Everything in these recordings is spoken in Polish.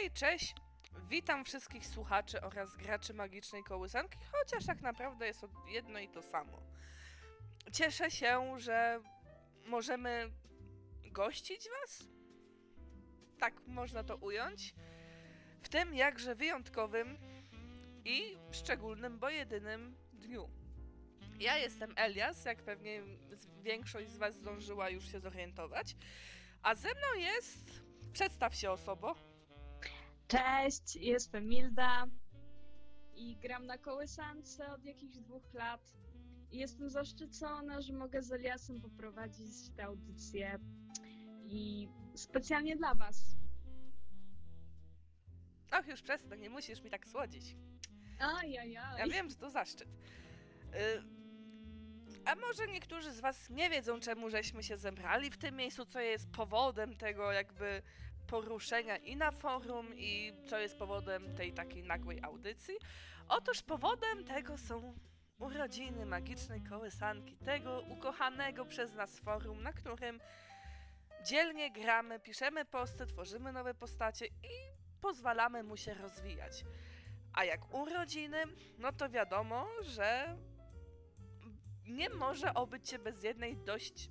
Hej, cześć! Witam wszystkich słuchaczy oraz graczy magicznej kołysanki, chociaż tak naprawdę jest jedno i to samo. Cieszę się, że możemy gościć Was? Tak można to ująć. W tym jakże wyjątkowym i szczególnym, bo jedynym dniu. Ja jestem Elias, jak pewnie większość z Was zdążyła już się zorientować. A ze mną jest. Przedstaw się osobo. Cześć, jestem Milda i gram na kołysance od jakichś dwóch lat. Jestem zaszczycona, że mogę z Eliasem poprowadzić tę audycję i specjalnie dla Was. Ach, już przestań, nie musisz mi tak słodzić. Ajajaj. Ja wiem, że to zaszczyt. Y, A może niektórzy z Was nie wiedzą, czemu żeśmy się zebrali w tym miejscu, co jest powodem tego jakby poruszenia i na forum, i co jest powodem tej takiej nagłej audycji? Otóż powodem tego są urodziny magicznej kołysanki, tego ukochanego przez nas forum, na którym dzielnie gramy, piszemy posty, tworzymy nowe postacie i pozwalamy mu się rozwijać. A jak urodziny, no to wiadomo, że nie może obyć się bez jednej dość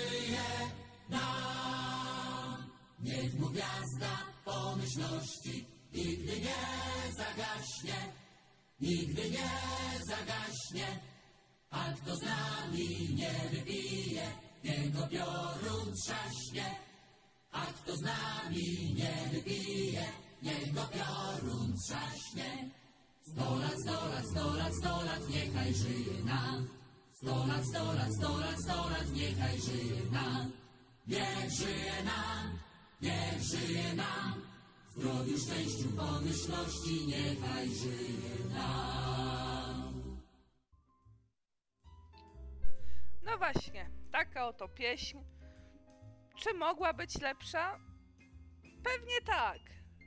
grzeczności nigdy nie zagaśnie, nigdy nie zagaśnie. A kto z nami nie wypije, jego piorun trzaśnie. A kto z nami nie wypije, jego piorun trzaśnie. Sto lat, sto lat, sto lat, sto lat, niechaj żyje nam. Sto lat, sto lat, sto lat, sto lat, niechaj żyje nam. Niech żyje nam, niech żyje nam. No właśnie, taka oto pieśń. Czy mogła być lepsza? Pewnie tak.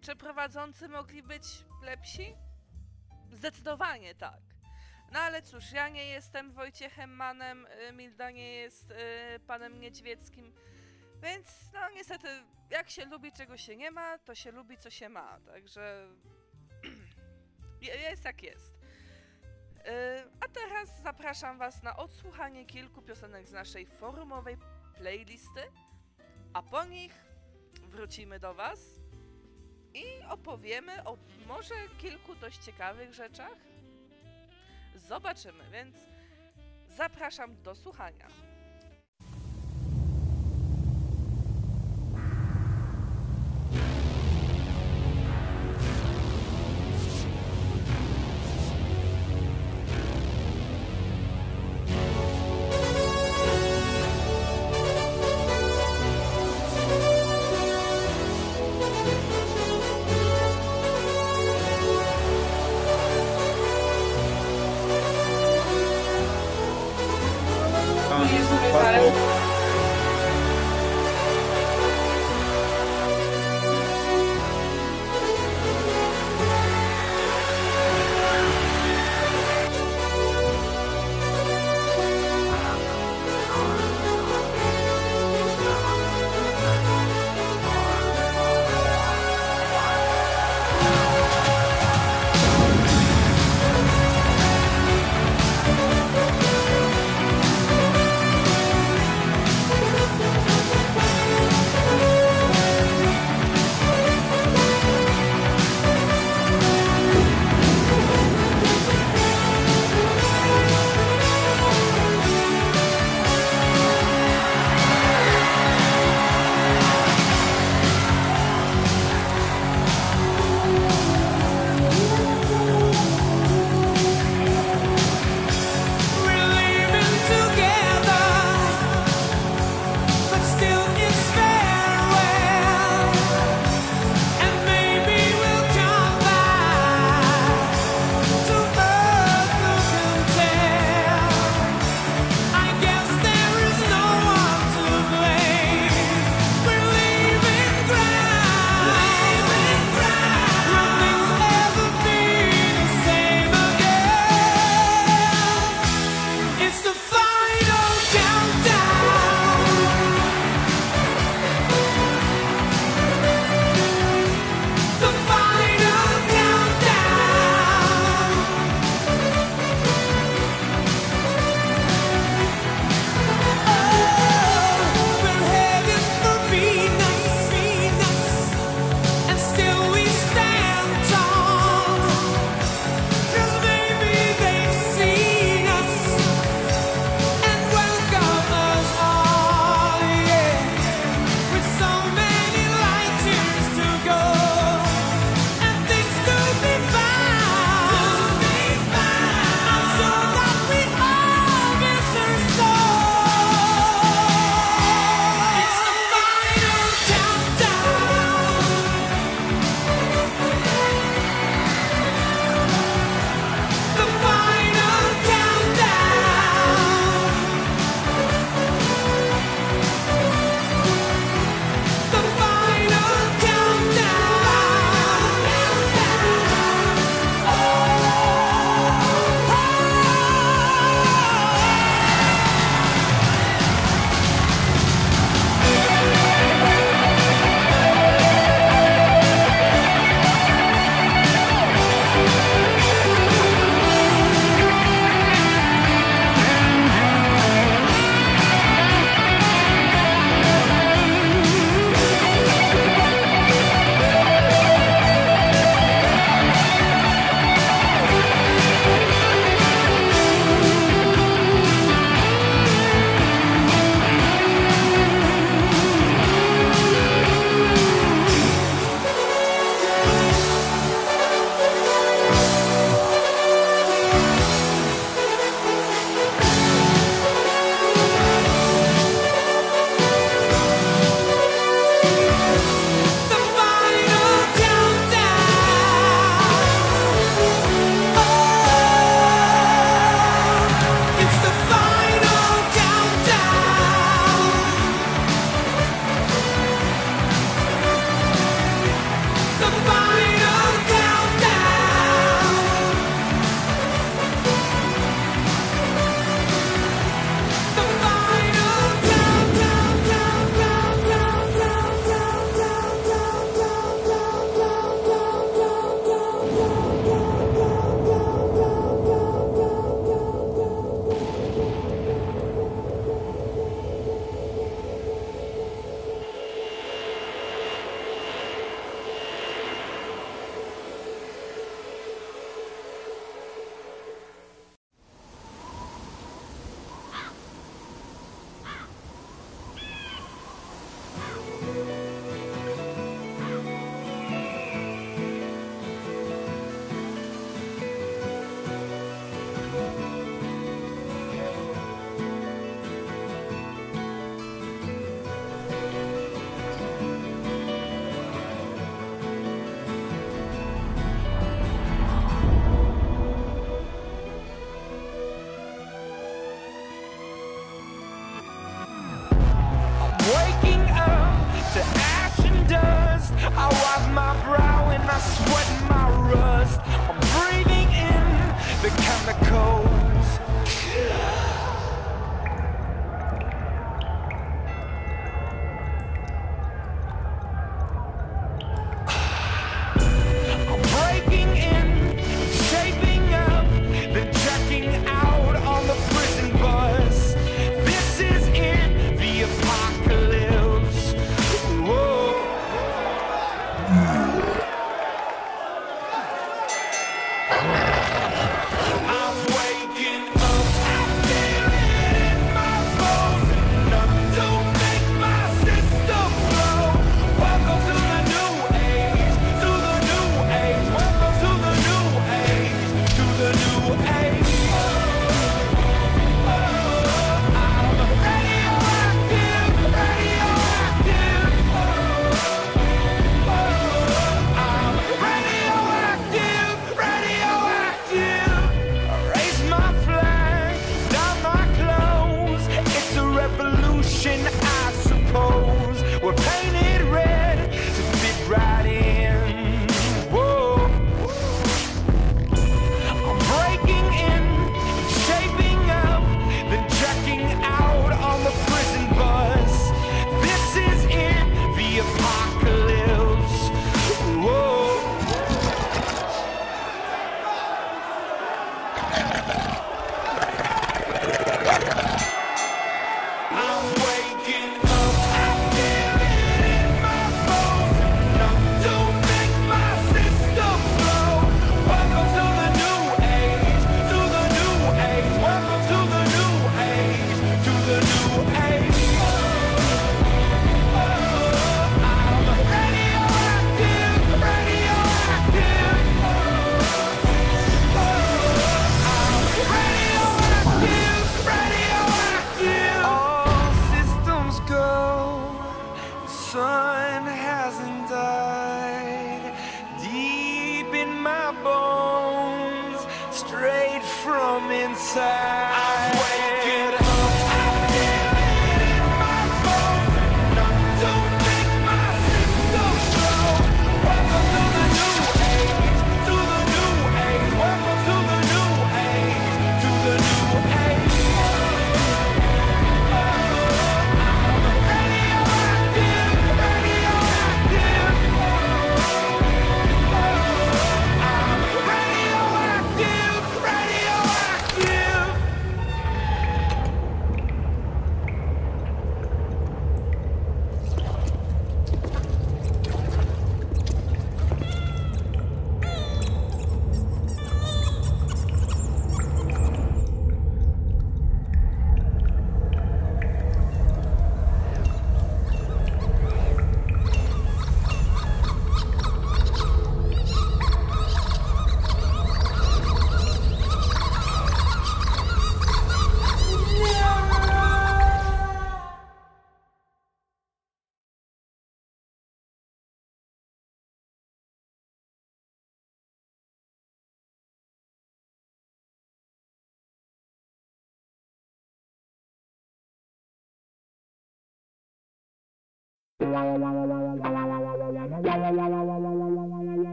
Czy prowadzący mogli być lepsi? Zdecydowanie tak. No ale cóż, ja nie jestem Wojciechem Manem, y, Milda nie jest y, panem Niedźwieckim, więc no niestety, jak się lubi czego się nie ma, to się lubi co się ma, także je- jest jak jest. Yy, A teraz zapraszam Was na odsłuchanie kilku piosenek z naszej forumowej playlisty, a po nich wrócimy do Was i opowiemy o może kilku dość ciekawych rzeczach. Zobaczymy, więc zapraszam do słuchania.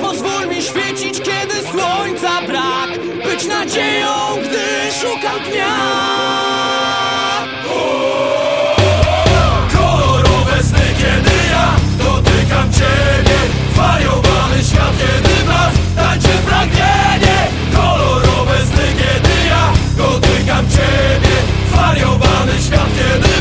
Pozwól mi świecić, kiedy słońca brak. Być nadzieją, gdy szukam dnia. Świat, kiedy blask tańczy pragnienie. Kolorowe sny, kiedy ja dotykam Ciebie. Zwariowany świat, kiedy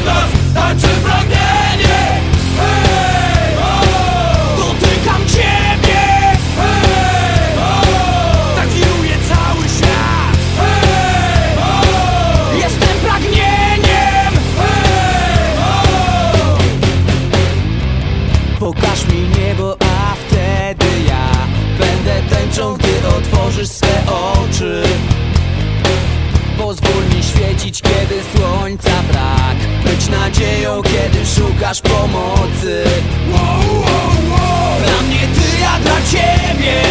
być nadzieją, kiedy szukasz pomocy wow, wow, wow. Dla mnie ty, ja dla ciebie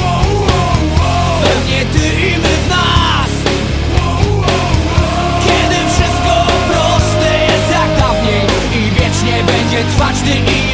wow, wow, wow. We mnie ty i my w nas wow, wow, wow. Kiedy wszystko proste jest jak dawniej I wiecznie będzie trwać ty i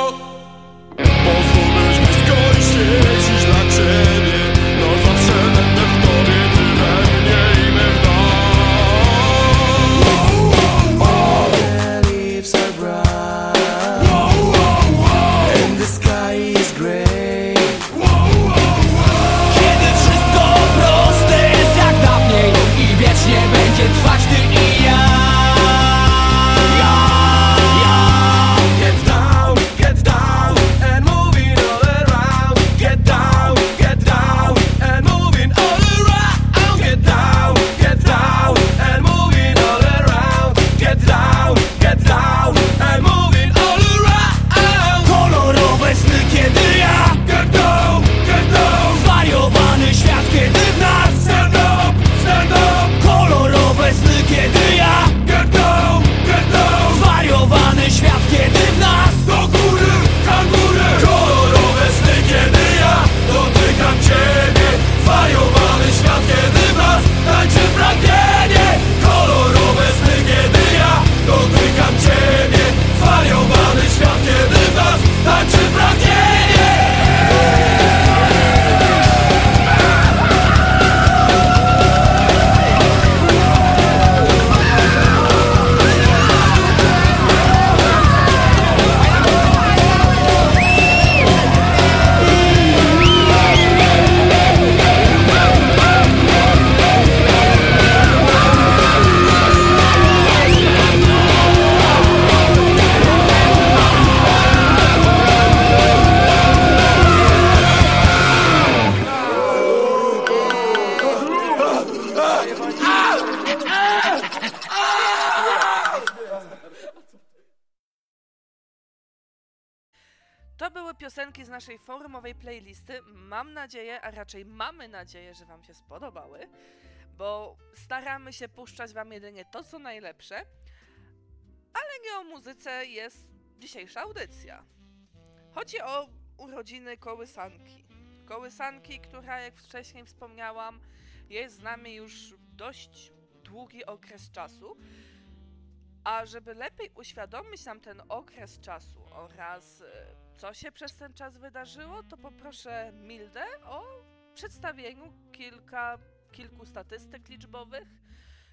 Mam nadzieję, a raczej mamy nadzieję, że Wam się spodobały, bo staramy się puszczać Wam jedynie to, co najlepsze, ale nie o muzyce jest dzisiejsza audycja. Chodzi o urodziny kołysanki. Kołysanki, która, jak wcześniej wspomniałam, jest z nami już dość długi okres czasu. A żeby lepiej uświadomić nam ten okres czasu oraz e, co się przez ten czas wydarzyło, to poproszę Mildę o przedstawieniu kilka, kilku statystyk liczbowych,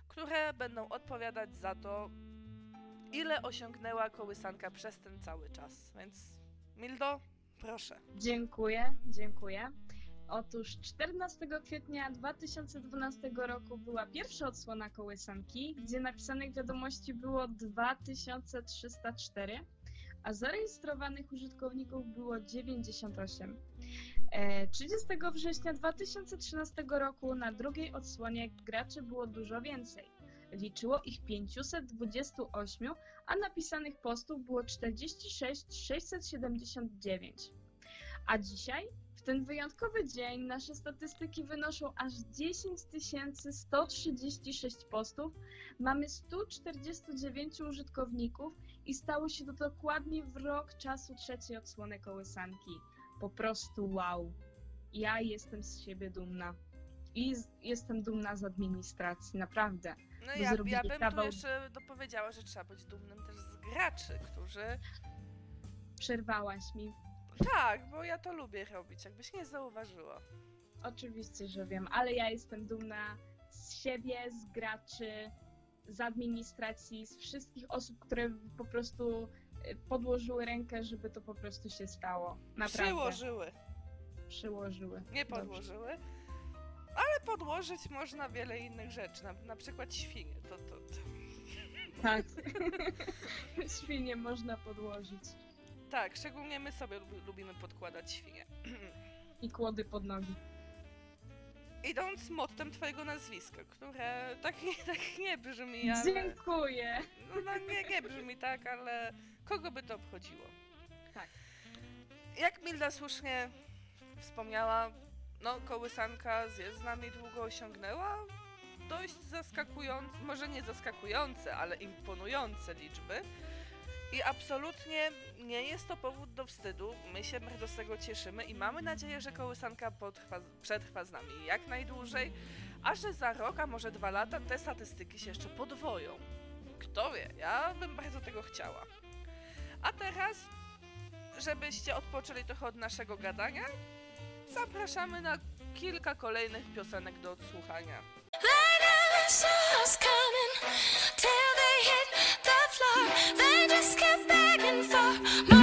które będą odpowiadać za to, ile osiągnęła kołysanka przez ten cały czas. Więc Mildo, proszę. Dziękuję, dziękuję. Otóż 14 kwietnia 2012 roku była pierwsza odsłona kołysanki, gdzie napisanych wiadomości było 2304, a zarejestrowanych użytkowników było 98. E, 30 września 2013 roku na drugiej odsłonie graczy było dużo więcej. Liczyło ich 528, a napisanych postów było 46 679. A dzisiaj, ten wyjątkowy dzień, nasze statystyki wynoszą aż 10 136 postów, mamy 149 użytkowników i stało się to dokładnie w rok czasu trzeciej odsłony kołysanki. Po prostu wow. Ja jestem z siebie dumna. I z, jestem dumna z administracji, naprawdę. No ja, ja bym tu kawał- jeszcze dopowiedziała, że trzeba być dumnym też z graczy, którzy... Przerwałaś mi. Tak, bo ja to lubię robić, jakbyś nie zauważyła. Oczywiście, że wiem, ale ja jestem dumna z siebie, z graczy, z administracji, z wszystkich osób, które po prostu y, podłożyły rękę, żeby to po prostu się stało. Naprawdę. Przyłożyły, Przyłożyły. nie Dobrze. podłożyły. Ale podłożyć można wiele innych rzeczy, na, na przykład świnie. To, to, to. Tak. Świnie można podłożyć. Tak, szczególnie my sobie lubi- lubimy podkładać świnie. I kłody pod nogi. Idąc mottem twojego nazwiska, które tak nie, tak nie brzmi, ale... Dziękuję. No, no nie, nie brzmi tak, ale kogo by to obchodziło? Tak. Jak Milda słusznie wspomniała, no kołysanka jest z nami długo osiągnęła dość zaskakujące, może nie zaskakujące, ale imponujące liczby. I absolutnie nie jest to powód do wstydu. My się bardzo z tego cieszymy i mamy nadzieję, że kołysanka potrwa, przetrwa z nami jak najdłużej, a że za rok, a może dwa lata te statystyki się jeszcze podwoją. Kto wie, ja bym bardzo tego chciała. A teraz, żebyście odpoczęli trochę od naszego gadania, zapraszamy na kilka kolejnych piosenek do odsłuchania. Like floor. They just kept begging for more.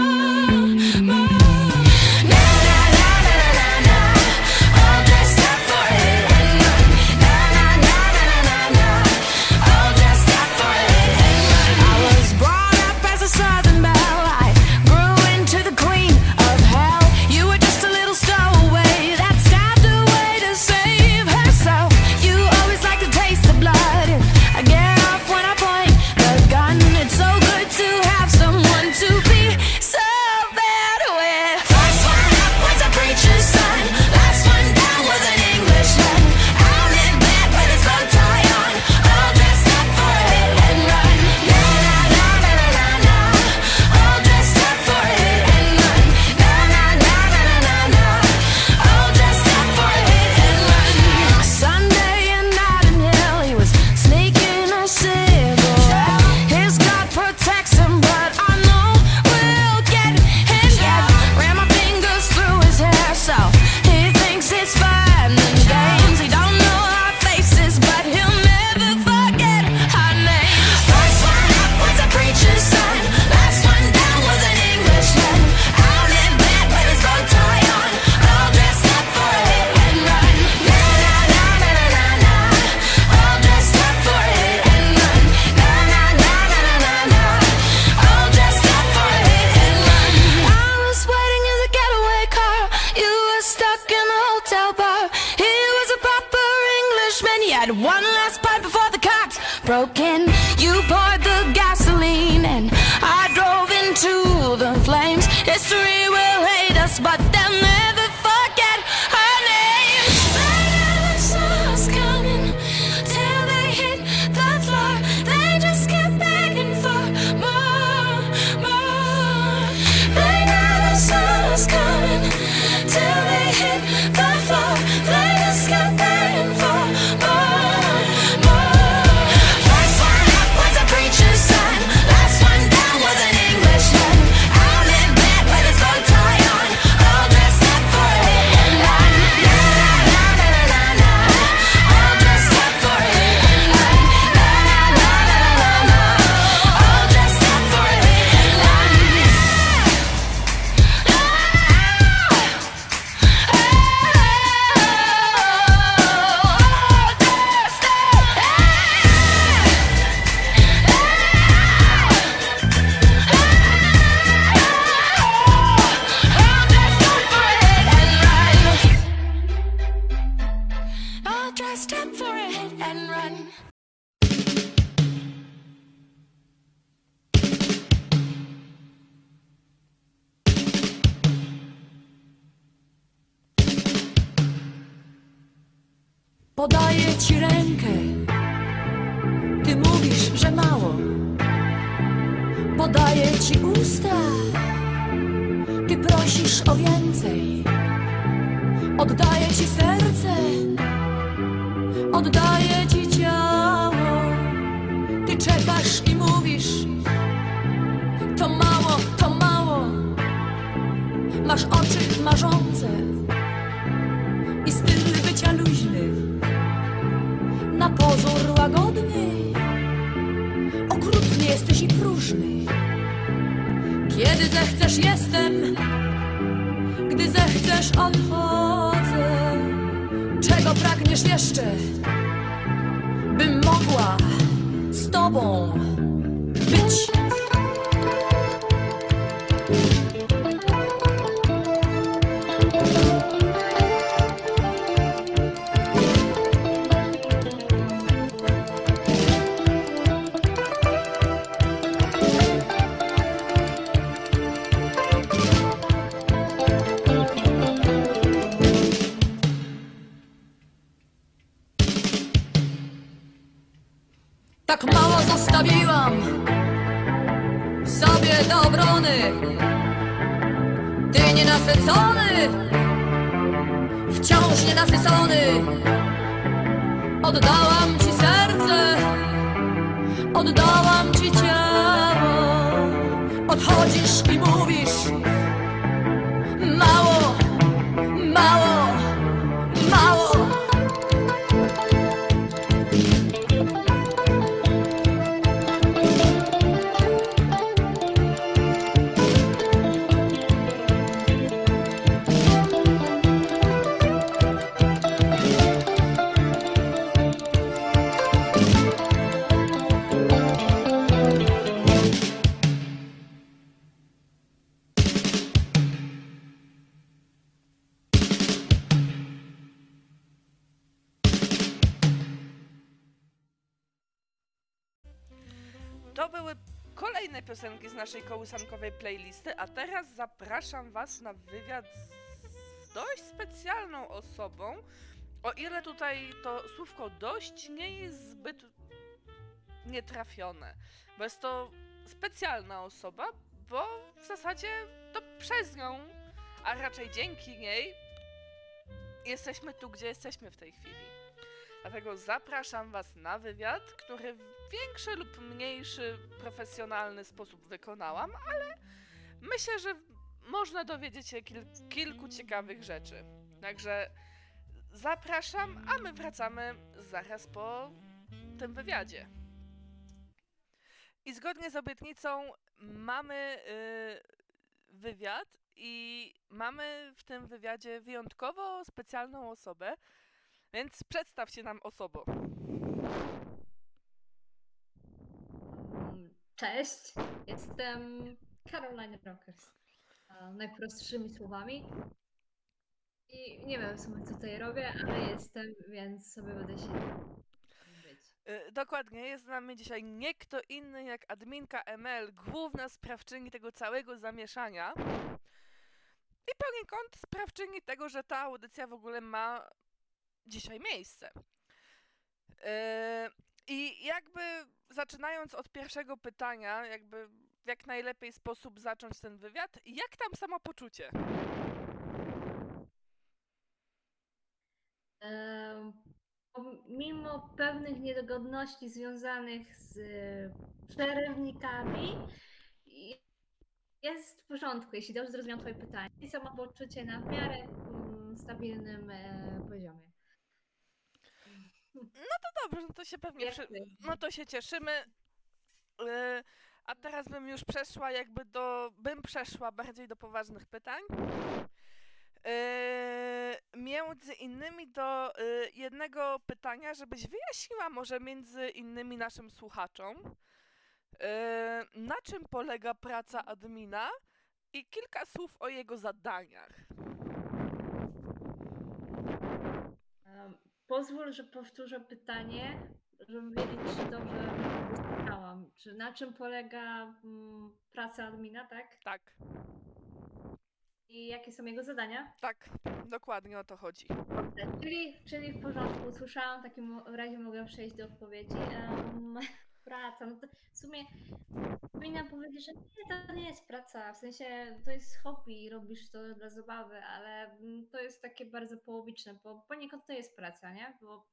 Playlisty, a teraz zapraszam Was na wywiad z dość specjalną osobą. O ile tutaj to słówko dość nie jest zbyt nietrafione, bo jest to specjalna osoba, bo w zasadzie to przez nią, a raczej dzięki niej jesteśmy tu, gdzie jesteśmy w tej chwili. Dlatego zapraszam Was na wywiad, który w większy lub mniejszy profesjonalny sposób wykonałam, ale myślę, że można dowiedzieć się kil kilku ciekawych rzeczy. Także zapraszam, a my wracamy zaraz po tym wywiadzie. I zgodnie z obietnicą mamy y, wywiad i mamy w tym wywiadzie wyjątkowo specjalną osobę, więc przedstaw się nam osobą. Mm, Cześć, jestem Caroline Rockers. Najprostszymi słowami. I nie wiem w sumie co tutaj robię, ale jestem, więc sobie będę się. Y, Dokładnie, jest z nami dzisiaj nie kto inny jak adminka ML, główna sprawczyni tego całego zamieszania. I poniekąd sprawczyni tego, że ta audycja w ogóle ma dzisiaj miejsce. Yy, I jakby zaczynając od pierwszego pytania, jakby w jak najlepiej sposób zacząć ten wywiad, jak tam samopoczucie? Mimo pewnych niedogodności związanych z e, przerywnikami, jest w porządku, jeśli dobrze zrozumiałam Twoje pytanie. I samopoczucie na w miarę mm, stabilnym e, poziomie. Dobrze, no to się pewnie... Przy... No to się cieszymy. A teraz bym już przeszła jakby do... bym przeszła bardziej do poważnych pytań. Yy, między innymi do yy, jednego pytania, żebyś wyjaśniła może między innymi naszym słuchaczom, yy, na czym polega praca admina i kilka słów o jego zadaniach. Pozwól, że powtórzę pytanie, żeby wiedzieć, czy dobrze usłyszałam. Czy na czym polega mm, praca admina, tak? Tak, I jakie są jego zadania? tak, dokładnie o to chodzi. Dobrze, Czyli, czyli w porządku, usłyszałam, w takim razie mogę przejść do odpowiedzi. Em, praca, no to w sumie powinnam powiedzieć, że nie, to nie jest praca, w sensie to jest hobby, robisz to dla zabawy, ale mm, to jest takie bardzo połowiczne, bo poniekąd to jest praca, nie? Bo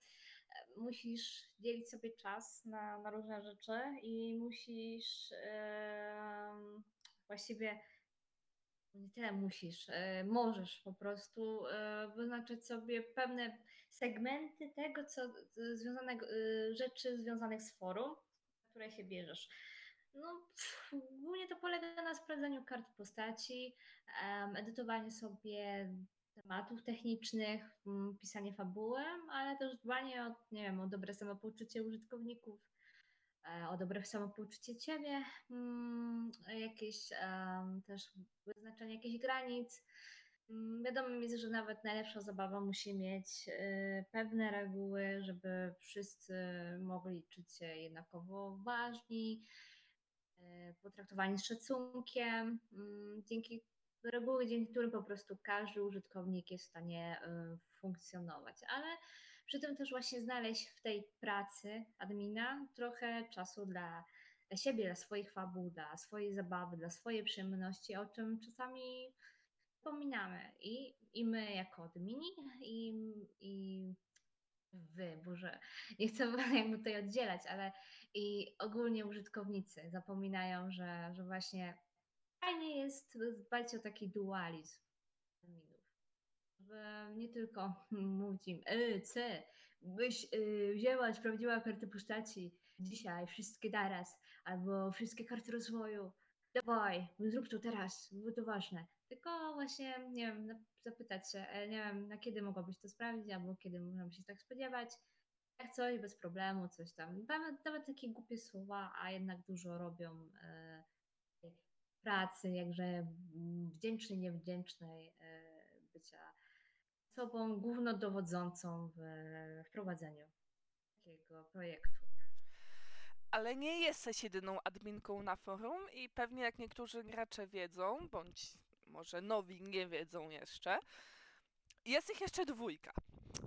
musisz dzielić sobie czas na, na różne rzeczy i musisz em, właściwie nie tyle musisz, e, możesz po prostu e, wyznaczyć sobie pewne segmenty tego, co związanego, e, rzeczy związanych z forum, które się bierzesz. No, głównie to polega na sprawdzaniu kart postaci, edytowaniu sobie tematów technicznych, m, pisanie fabuły, ale też dbanie o, nie wiem, o dobre samopoczucie użytkowników, e, o dobre samopoczucie ciebie, mm, jakieś też wyznaczenie jakichś granic. Mm, Wiadomo jest, że nawet najlepsza zabawa musi mieć y, pewne reguły, żeby wszyscy mogli czuć się jednakowo ważni, y, potraktowani z szacunkiem. mm, Dzięki reguły, dzięki którym po prostu każdy użytkownik jest w stanie y, funkcjonować. Ale przy tym też właśnie znaleźć w tej pracy admina trochę czasu dla, dla siebie, dla swoich fabuł, dla swojej zabawy, dla swojej przyjemności, o czym czasami zapominamy. I, i my jako admini, i, i wy, Boże, nie chcę jakby tutaj oddzielać, ale i ogólnie użytkownicy zapominają, że, że właśnie fajnie jest dbać o taki dualizm terminów. Nie tylko mówić im, e, C, byś y, wzięła, sprawdziła kartę postaci dzisiaj, wszystkie naraz, albo wszystkie karty rozwoju, dawaj, zrób to teraz, bo to ważne. Tylko właśnie, nie wiem, zapytać się, e, nie wiem, na kiedy mogłabyś to sprawdzić, albo kiedy możemy się tak spodziewać. Jak coś, bez problemu, coś tam. Nawet, nawet takie głupie słowa, a jednak dużo robią e, pracy, jakże mm, wdzięcznej, niewdzięcznej, bycia osobą głównodowodzącą w wprowadzeniu takiego projektu. Ale nie jesteś jedyną adminką na forum i pewnie jak niektórzy gracze wiedzą, bądź może nowi nie wiedzą jeszcze, jest ich jeszcze dwójka.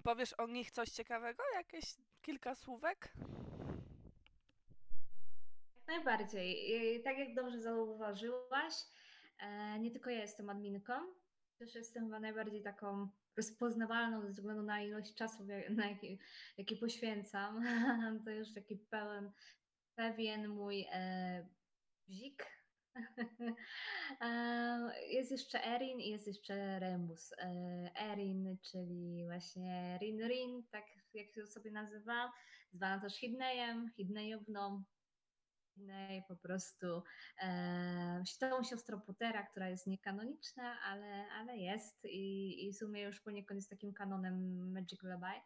Powiesz o nich coś ciekawego? Jakieś kilka słówek? Najbardziej. I tak jak dobrze zauważyłaś, e, nie tylko ja jestem adminką, też jestem chyba najbardziej taką rozpoznawalną ze względu na ilość czasu, jaki, jaki poświęcam. To już taki pełen, pewien mój e, bzik. E, Jest jeszcze Erin i jest jeszcze Remus. E, Erin, czyli właśnie Rin Rin, tak jak się sobie nazywa, zwana też Hidnejem, Hidnejowną. Hidnej po prostu e, tą siostrą Pottera, która jest niekanoniczna, ale, ale jest i, i w sumie już poniekąd jest takim kanonem Magic Lullaby.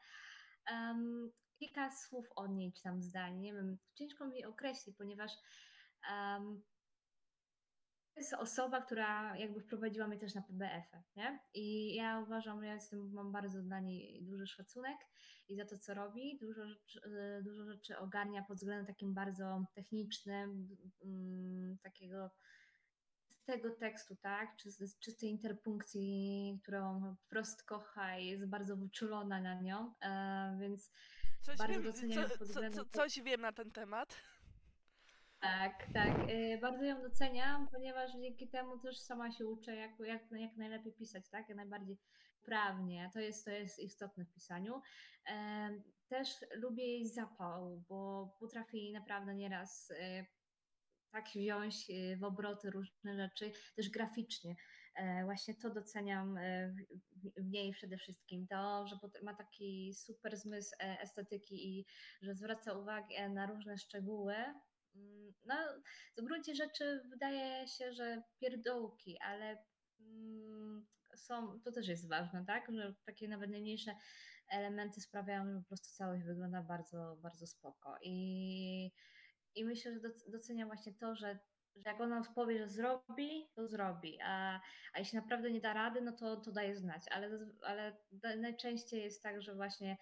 Um, kilka słów o niej, czy tam zdań, nie wiem, ciężko mi określić, ponieważ um, jest osoba, która jakby wprowadziła mnie też na PBF-y, nie? I ja uważam, że ja jestem, mam bardzo dla niej duży szacunek i za to, co robi. Dużo rzeczy, dużo rzeczy ogarnia pod względem takim bardzo technicznym, mm, takiego czystego tekstu, tak? Czy, czystej interpunkcji, którą wprost kocha i jest bardzo wyczulona na nią, e, więc Coś Bardzo wiem, doceniam co, pod co, względem co, te- coś wiem na ten temat. Tak, tak. y, Bardzo ją doceniam, ponieważ dzięki temu też sama się uczę, jak, jak, jak najlepiej pisać, tak? Jak najbardziej poprawnie. To jest, to jest istotne w pisaniu. Em, Też lubię jej zapał, bo potrafi naprawdę nieraz y, tak wziąć w obroty różne rzeczy, też graficznie. E, Właśnie to doceniam e, w- niej przede wszystkim. To, że ma taki super zmysł e, estetyki i że zwraca uwagę na różne szczegóły. Mm, No, w gruncie rzeczy wydaje się, że pierdołki, ale mm, są, to też jest ważne, tak? Że takie nawet najmniejsze elementy sprawiają, że po prostu całość wygląda bardzo, bardzo spoko. I, i myślę, że doc- doceniam właśnie to, że, że jak ona powie, że zrobi, to zrobi, a, a jeśli naprawdę nie da rady, no to, to daje znać, ale, ale najczęściej jest tak, że właśnie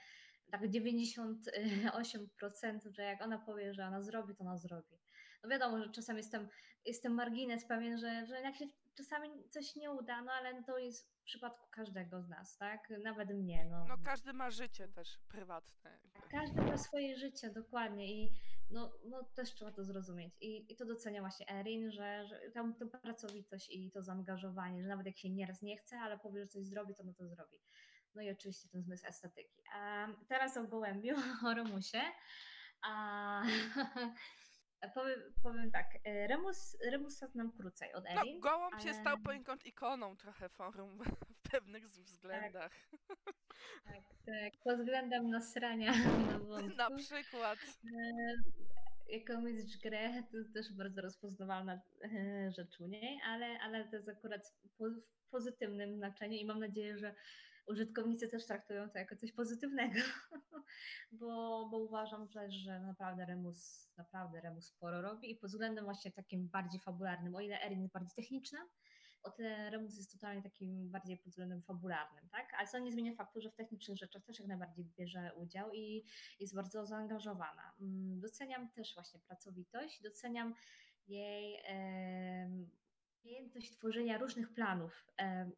tak 98%, że jak ona powie, że ona zrobi, to ona zrobi. No wiadomo, że czasem jestem, jestem margines pewien, że, że jak się czasami coś nie uda, no ale to jest w przypadku każdego z nas, tak? Nawet mnie, no. No każdy ma życie też prywatne. Każdy ma swoje życie, dokładnie i no, no też trzeba to zrozumieć. I, i to docenia właśnie Erin, że, że tam tę pracowitość i to zaangażowanie, że nawet jak się nieraz nie chce, ale powie, że coś zrobi, to no to zrobi. No i oczywiście ten zmysł estetyki. A teraz o gołębiu, o Remusie. A, powiem, powiem tak, e, Remus, Remusa znam krócej od No, Erin. gołąb się ale- stał poniekąd ikoną trochę forum w pewnych względach. Tak, tak, pod względem nasrania na wątku. Na przykład. jako mistrz grę to jest też bardzo rozpoznawalna e, rzecz u niej, ale, ale to jest akurat po, w pozytywnym znaczeniu i mam nadzieję, że użytkownicy też traktują to jako coś pozytywnego, bo, bo uważam, że, że naprawdę Remus, naprawdę Remus sporo robi i pod względem właśnie takim bardziej fabularnym, o ile Erin jest bardziej techniczna, o tyle Remus jest totalnie takim bardziej pod względem fabularnym, tak? Ale co nie zmienia faktu, że w technicznych rzeczach też jak najbardziej bierze udział i jest bardzo zaangażowana. Mm, Doceniam też właśnie pracowitość, doceniam jej umiejętność tworzenia różnych planów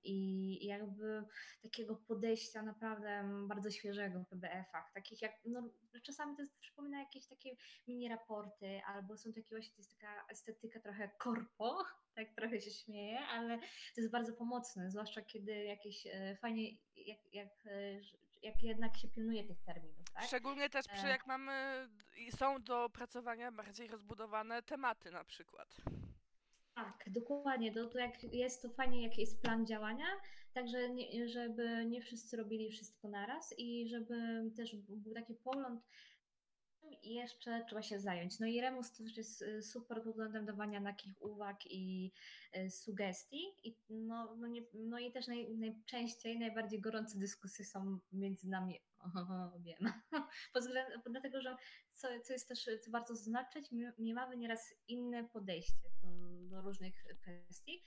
i jakby takiego podejścia naprawdę bardzo świeżego w PBF-ach, takich jak, no czasami to jest, przypomina jakieś takie mini raporty, albo są takie właśnie, to jest taka estetyka trochę korpo, tak trochę się śmieję, ale to jest bardzo pomocne, zwłaszcza kiedy jakieś e, fajnie, jak, jak, e, jak jednak się pilnuje tych terminów. tak? Szczególnie też przy E. jak mamy i są do opracowania bardziej rozbudowane tematy na przykład. Tak, dokładnie. To, to jak jest to fajnie, jak jest plan działania, także nie, żeby nie wszyscy robili wszystko naraz i żeby też był taki pogląd i jeszcze trzeba się zająć. No i Remus też jest y, super pod względem dawania takich uwag i y, sugestii. I no, no, nie, no i też naj, najczęściej, najbardziej gorące dyskusje są między nami obiem. Pod dlatego, że co, co jest też, co warto zaznaczyć, my, my mamy nieraz inne podejście różnych kwestii.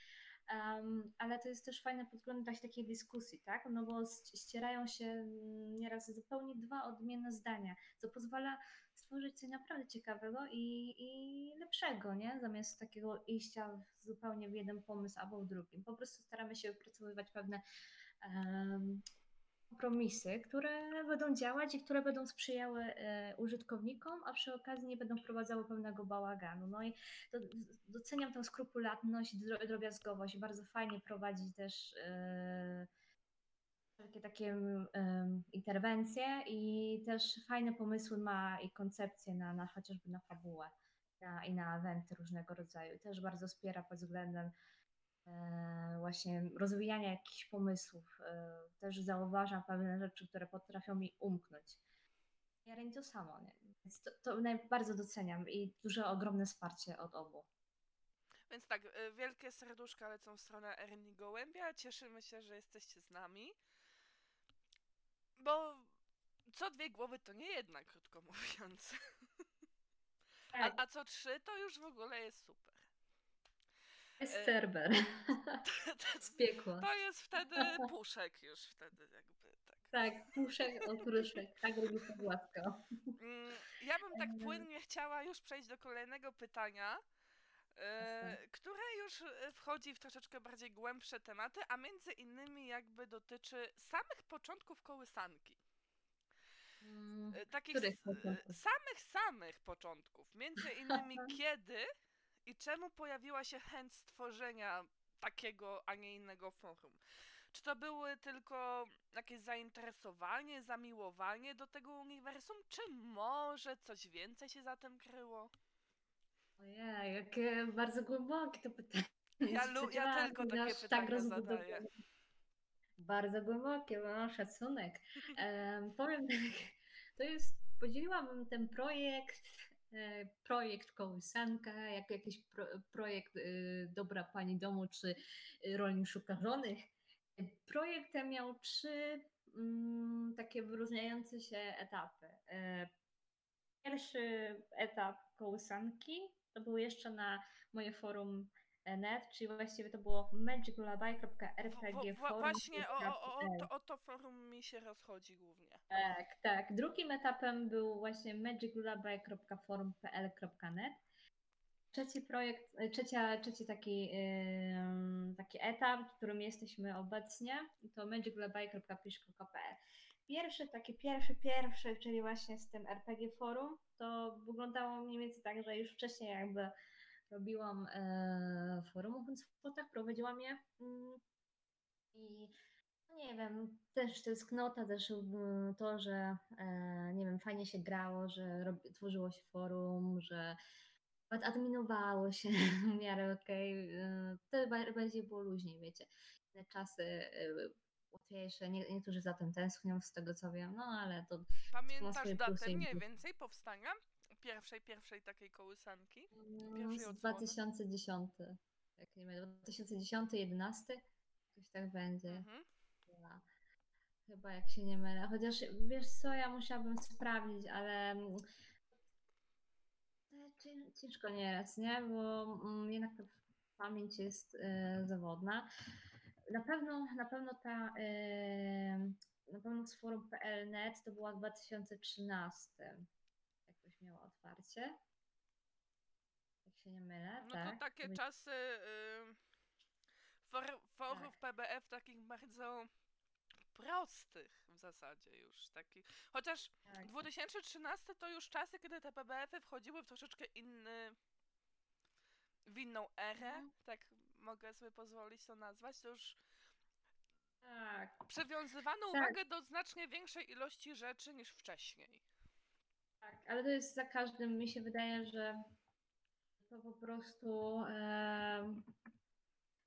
Um, ale to jest też fajne pod względem właśnie takiej dyskusji, tak? No bo ści- ścierają się mm, nieraz zupełnie dwa odmienne zdania, co pozwala stworzyć coś naprawdę ciekawego i, i lepszego, nie? Zamiast takiego iścia w zupełnie w jeden pomysł albo w drugim. Po prostu staramy się opracowywać pewne em, kompromisy, które będą działać i które będą sprzyjały e, użytkownikom, a przy okazji nie będą wprowadzały pewnego bałaganu. No i doceniam tę skrupulatność, dro- drobiazgowość. Bardzo fajnie prowadzi też e, wszelkie takie interwencje i też fajne pomysły ma i koncepcje na, na chociażby na fabułę na, i na eventy różnego rodzaju. Też bardzo wspiera pod względem właśnie rozwijania jakichś pomysłów. E, też zauważam pewne rzeczy, które potrafią mi umknąć. Jaren to samo, nie? Więc to, to bardzo doceniam i duże, ogromne wsparcie od obu. Więc tak, y, wielkie serduszka lecą w stronę Eryni Gołębia. Cieszymy się, że jesteście z nami. Bo co dwie głowy to nie jedna, krótko mówiąc. A, Tak, a co trzy to już w ogóle jest super. Jest e, serwer z piekła. To jest wtedy puszek już wtedy jakby tak. Tak, puszek, okruszek, tak robi pogładka. Mm, Ja bym tak płynnie chciała już przejść do kolejnego pytania, e, Jasne. które już e, wchodzi w troszeczkę bardziej głębsze tematy, a między innymi jakby dotyczy samych początków kołysanki. Mm, Takich samych, samych początków. Między innymi kiedy i czemu pojawiła się chęć stworzenia takiego, a nie innego forum. Czy to były tylko jakieś zainteresowanie, zamiłowanie do tego uniwersum, czy może coś więcej się za tym kryło? Ojej, jakie bardzo głębokie to pytanie. Ja, lu- ja tylko takie pytania rozbudowane. zadaję. Bardzo głębokie, no, szacunek. Em, powiem tak, to jest, podzieliłabym ten projekt, projekt Kołysanka, jak jakiś pro, projekt e, Dobra Pani Domu, czy e, Rolnik Szuka Żony. Projekt ten miał trzy mm, takie wyróżniające się etapy. E, Pierwszy etap kołysanki to był jeszcze na moje forum net, czyli właściwie to było magiclullaby.rpg wła-. Właśnie o, o, o, to, o to forum mi się rozchodzi głównie. Tak, tak. Drugim etapem był właśnie magiclullaby.forum.pl.net. Trzeci projekt, e, trzecia, trzeci taki, ym, taki etap, w którym jesteśmy obecnie, to magiclullaby.pisz.pl. Pierwszy, taki pierwszy, pierwszy, czyli właśnie z tym RPG Forum, to wyglądało mniej więcej tak, że już wcześniej jakby robiłam e, forum o Huncfotach, prowadziłam je mm, i nie wiem, też tęsknota, też mm, to, że e, nie wiem, fajnie się grało, że robi, tworzyło się forum, że adminowało się w miarę okej. e, Wtedy ba- bardziej było luźniej, wiecie. Inne czasy e, łatwiejsze. Nie, niektórzy za tym tęsknią, z tego co wiem, no ale to Pamiętasz datę mniej więcej powstania pierwszej, pierwszej takiej kołysanki? mm, Pierwszej z odsłony? 2010, jak nie mylę, 2010, 11, coś tak będzie. Mhm. Chyba. Chyba jak się nie mylę. Chociaż wiesz co, ja musiałabym sprawdzić, ale mm, e, cię- ciężko nieraz, nie? Bo mm, jednak ta pamięć jest e, zawodna. Na pewno, na pewno ta e, na pewno z forum.pl.net to była w 2013. Miała otwarcie. Jak się nie mylę, No tak? to takie czasy y, for, forów Tak. PBF takich bardzo prostych w zasadzie już. Taki, chociaż tak. 2013 to już czasy, kiedy te PBF-y wchodziły w troszeczkę inny w inną erę, Mhm. tak mogę sobie pozwolić to nazwać, to już Tak, Przywiązywano Tak. uwagę do znacznie większej ilości rzeczy niż wcześniej. Tak, ale to jest za każdym, mi się wydaje, że to po prostu em,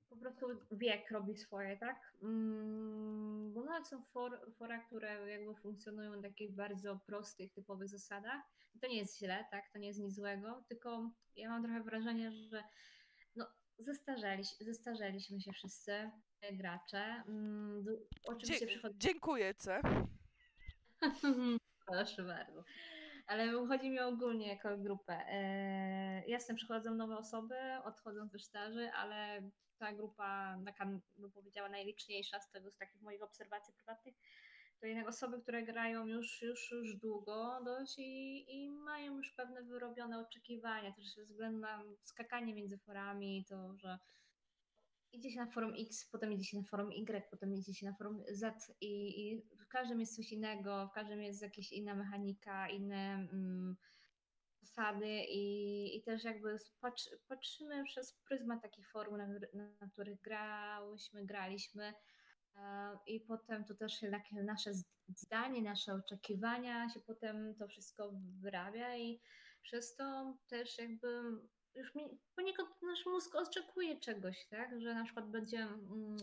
po prostu wiek robi swoje, tak? Mm, bo nawet są for, fora, które jakby funkcjonują na takich bardzo prostych, typowych zasadach. I to nie jest źle, tak? To nie jest nic złego, tylko ja mam trochę wrażenie, że no, zestarzeli, zestarzeliśmy się wszyscy, e, gracze. Mm, Oczywiście Dzie- przychodzą dziękuję, C. Proszę bardzo. Ale chodzi mi ogólnie jako grupę. E, Jasne, przychodzą nowe osoby, odchodzą też starzy, ale ta grupa, taka bym powiedziała najliczniejsza z tego, z takich moich obserwacji prywatnych, to jednak osoby, które grają już, już, już długo dość i, i mają już pewne wyrobione oczekiwania, też ze względu na skakanie między forami, to, że idzie się na forum X, potem idzie się na forum Y, potem idzie się na forum Z i, i każdym jest coś innego, w każdym jest jakaś inna mechanika, inne mm, zasady i, i też jakby patrz, patrzymy przez pryzmat takich forum, na, na których grałyśmy, graliśmy e, i potem to też takie nasze zdanie, nasze oczekiwania się potem to wszystko wyrabia i przez to też jakby już mi, poniekąd nasz mózg oczekuje czegoś, tak? Że na przykład będzie mm,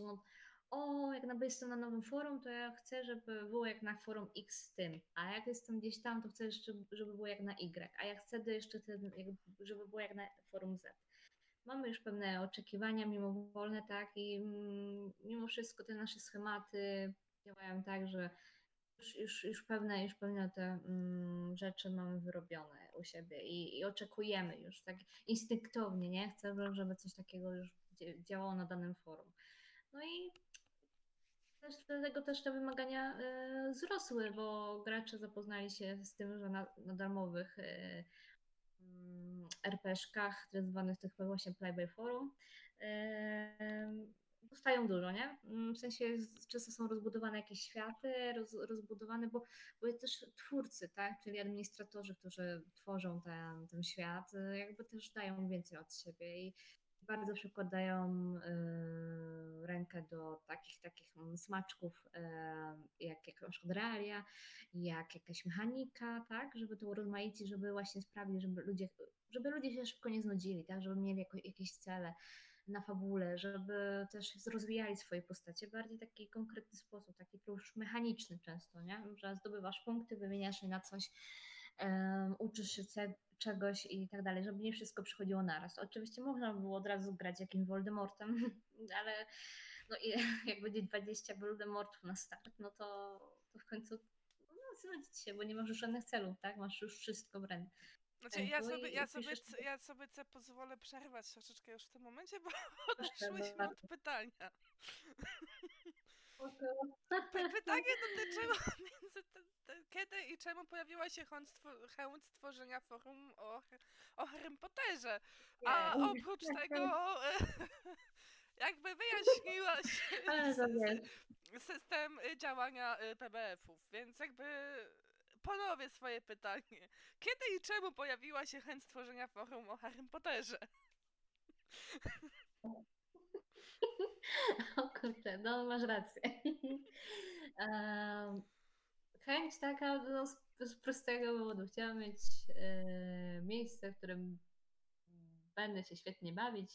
o, jak na jestem na nowym forum, to ja chcę, żeby było jak na forum X z tym, a jak jestem gdzieś tam, to chcę jeszcze, żeby było jak na Y, a ja chcę jeszcze, ten, żeby było jak na forum Z. Mamy już pewne oczekiwania mimowolne, tak? I mm, mimo wszystko te nasze schematy działają tak, że już, już, już, pewne, już pewne te mm, rzeczy mamy wyrobione u siebie i, i oczekujemy już tak instynktownie, nie? Chcemy, żeby coś takiego już dzia- działało na danym forum. No i też dlatego też te wymagania y, wzrosły, bo gracze zapoznali się z tym, że na, na darmowych y, mm, RPG-kach, zwanych tych właśnie Play by Forum, y, dostają dużo, nie? Mm, W sensie często są rozbudowane jakieś światy, roz, rozbudowane, bo, bo jest też twórcy, tak? Czyli administratorzy, którzy tworzą ten, ten świat, jakby też dają więcej od siebie i bardzo przykładają y, rękę do takich takich smaczków, y, jak, jak na przykład realia, jak jakaś mechanika, tak? Żeby to urozmaicić, żeby właśnie sprawić, żeby ludzie, żeby ludzie się szybko nie znudzili, tak? Żeby mieli jako, jakieś cele na fabule, żeby też rozwijali swoje postacie w bardziej taki konkretny sposób, taki już mechaniczny często, nie? Że zdobywasz punkty, wymieniasz je na coś, em, uczysz się czegoś i tak dalej, żeby nie wszystko przychodziło naraz. Oczywiście można by było od razu grać jakimś Voldemortem, ale no i jak będzie 20 Voldemortów na start, no to, to w końcu no, znudzić się, bo nie masz już żadnych celów, tak? Masz już wszystko w ręku. Znaczy, ja sobie, ja sobie, ja sobie C pozwolę przerwać troszeczkę już w tym momencie, bo odeszłyśmy od pytania. Py- pytanie dotyczyło między te, te, kiedy i czemu pojawiła się chęć, stwo- chęć stworzenia forum o, o Harrym Potterze. A oprócz tego e, jakby wyjaśniłaś Ale s- to s- wiesz. system działania y, PBF-ów, więc jakby ponowię swoje pytanie. Kiedy i czemu pojawiła się chęć stworzenia forum o Harrym Potterze? O kurde, no masz rację. Chęć taka no, z, z prostego powodu. Chciałam mieć e, miejsce, w którym będę się świetnie bawić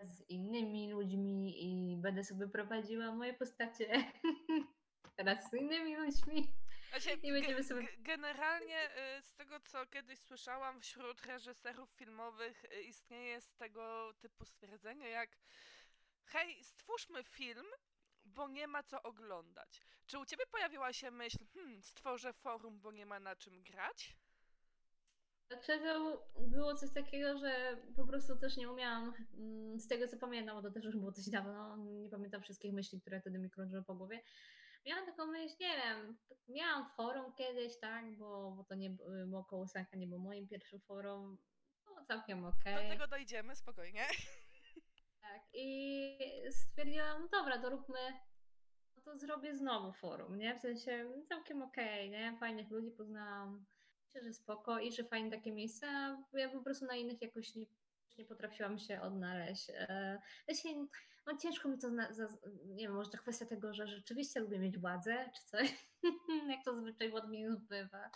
z innymi ludźmi i będę sobie prowadziła moje postacie teraz z innymi ludźmi. Znaczy, I będziemy sobie- ge- generalnie y, z tego, co kiedyś słyszałam wśród reżyserów filmowych, y, istnieje z tego typu stwierdzenie jak hej, stwórzmy film, bo nie ma co oglądać. Czy u ciebie pojawiła się myśl, hmm, stworzę forum, bo nie ma na czym grać? Dlaczego było coś takiego, że po prostu też nie umiałam, mm, z tego co pamiętam, bo to też już było coś dawno, nie pamiętam wszystkich myśli, które wtedy mi krążyły po głowie. Miałam taką myśl, nie wiem, miałam forum kiedyś, tak, bo, bo to nie b- bo kołysanka nie było moim pierwszym forum, było całkiem okej. Do tego dojdziemy, spokojnie. Tak, i stwierdziłam, no dobra, to róbmy, no to zrobię znowu forum, nie? W sensie całkiem okej, nie? Fajnych ludzi poznałam, myślę, że spoko i że fajne takie miejsca, ja po prostu na innych jakoś nie, nie potrafiłam się odnaleźć. E, Właśnie, no ciężko mi to, zna, za, nie wiem, może to kwestia tego, że rzeczywiście lubię mieć władzę, czy coś, jak to zwyczaj w adminów bywa.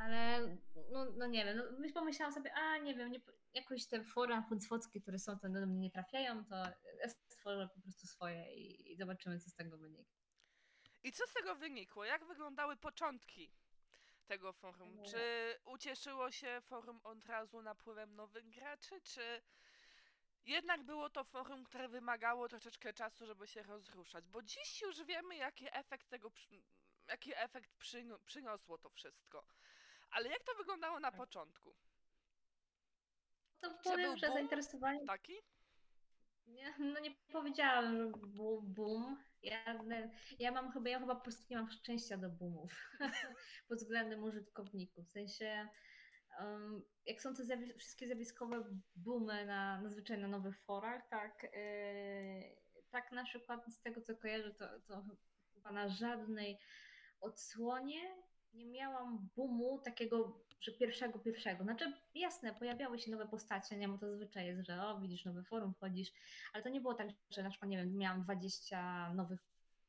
Ale no, no nie wiem, no, myśl- pomyślałam sobie, a nie wiem, nie, jakoś te fora huncwockie, które są, to do mnie nie trafiają, to ja stworzę po prostu swoje i, i zobaczymy, co z tego wyniknie. I co z tego wynikło? Jak wyglądały początki tego forum? Nie. Czy ucieszyło się forum od razu napływem nowych graczy, czy jednak było to forum, które wymagało troszeczkę czasu, żeby się rozruszać? Bo dziś już wiemy, jaki efekt tego, jaki efekt przyniosło to wszystko. Ale jak to wyglądało na Tak. początku? To był powiem, że boom? zainteresowanie Taki? Nie, no nie powiedziałam, że był boom. Ja, ja mam chyba, ja chyba po prostu nie mam szczęścia do boomów pod względem użytkowników. W sensie, em, jak są te zjawi- wszystkie zjawiskowe boomy na, nazwyczaj na nowych forach, tak, yy, tak na przykład z tego co kojarzę, to, to chyba na żadnej odsłonie nie miałam boomu takiego, że pierwszego, pierwszego. Znaczy, jasne, pojawiały się nowe postacie, nie, bo to zwyczaj jest, że o, widzisz nowe forum, wchodzisz, ale to nie było tak, że na przykład, nie wiem, miałam 20 nowych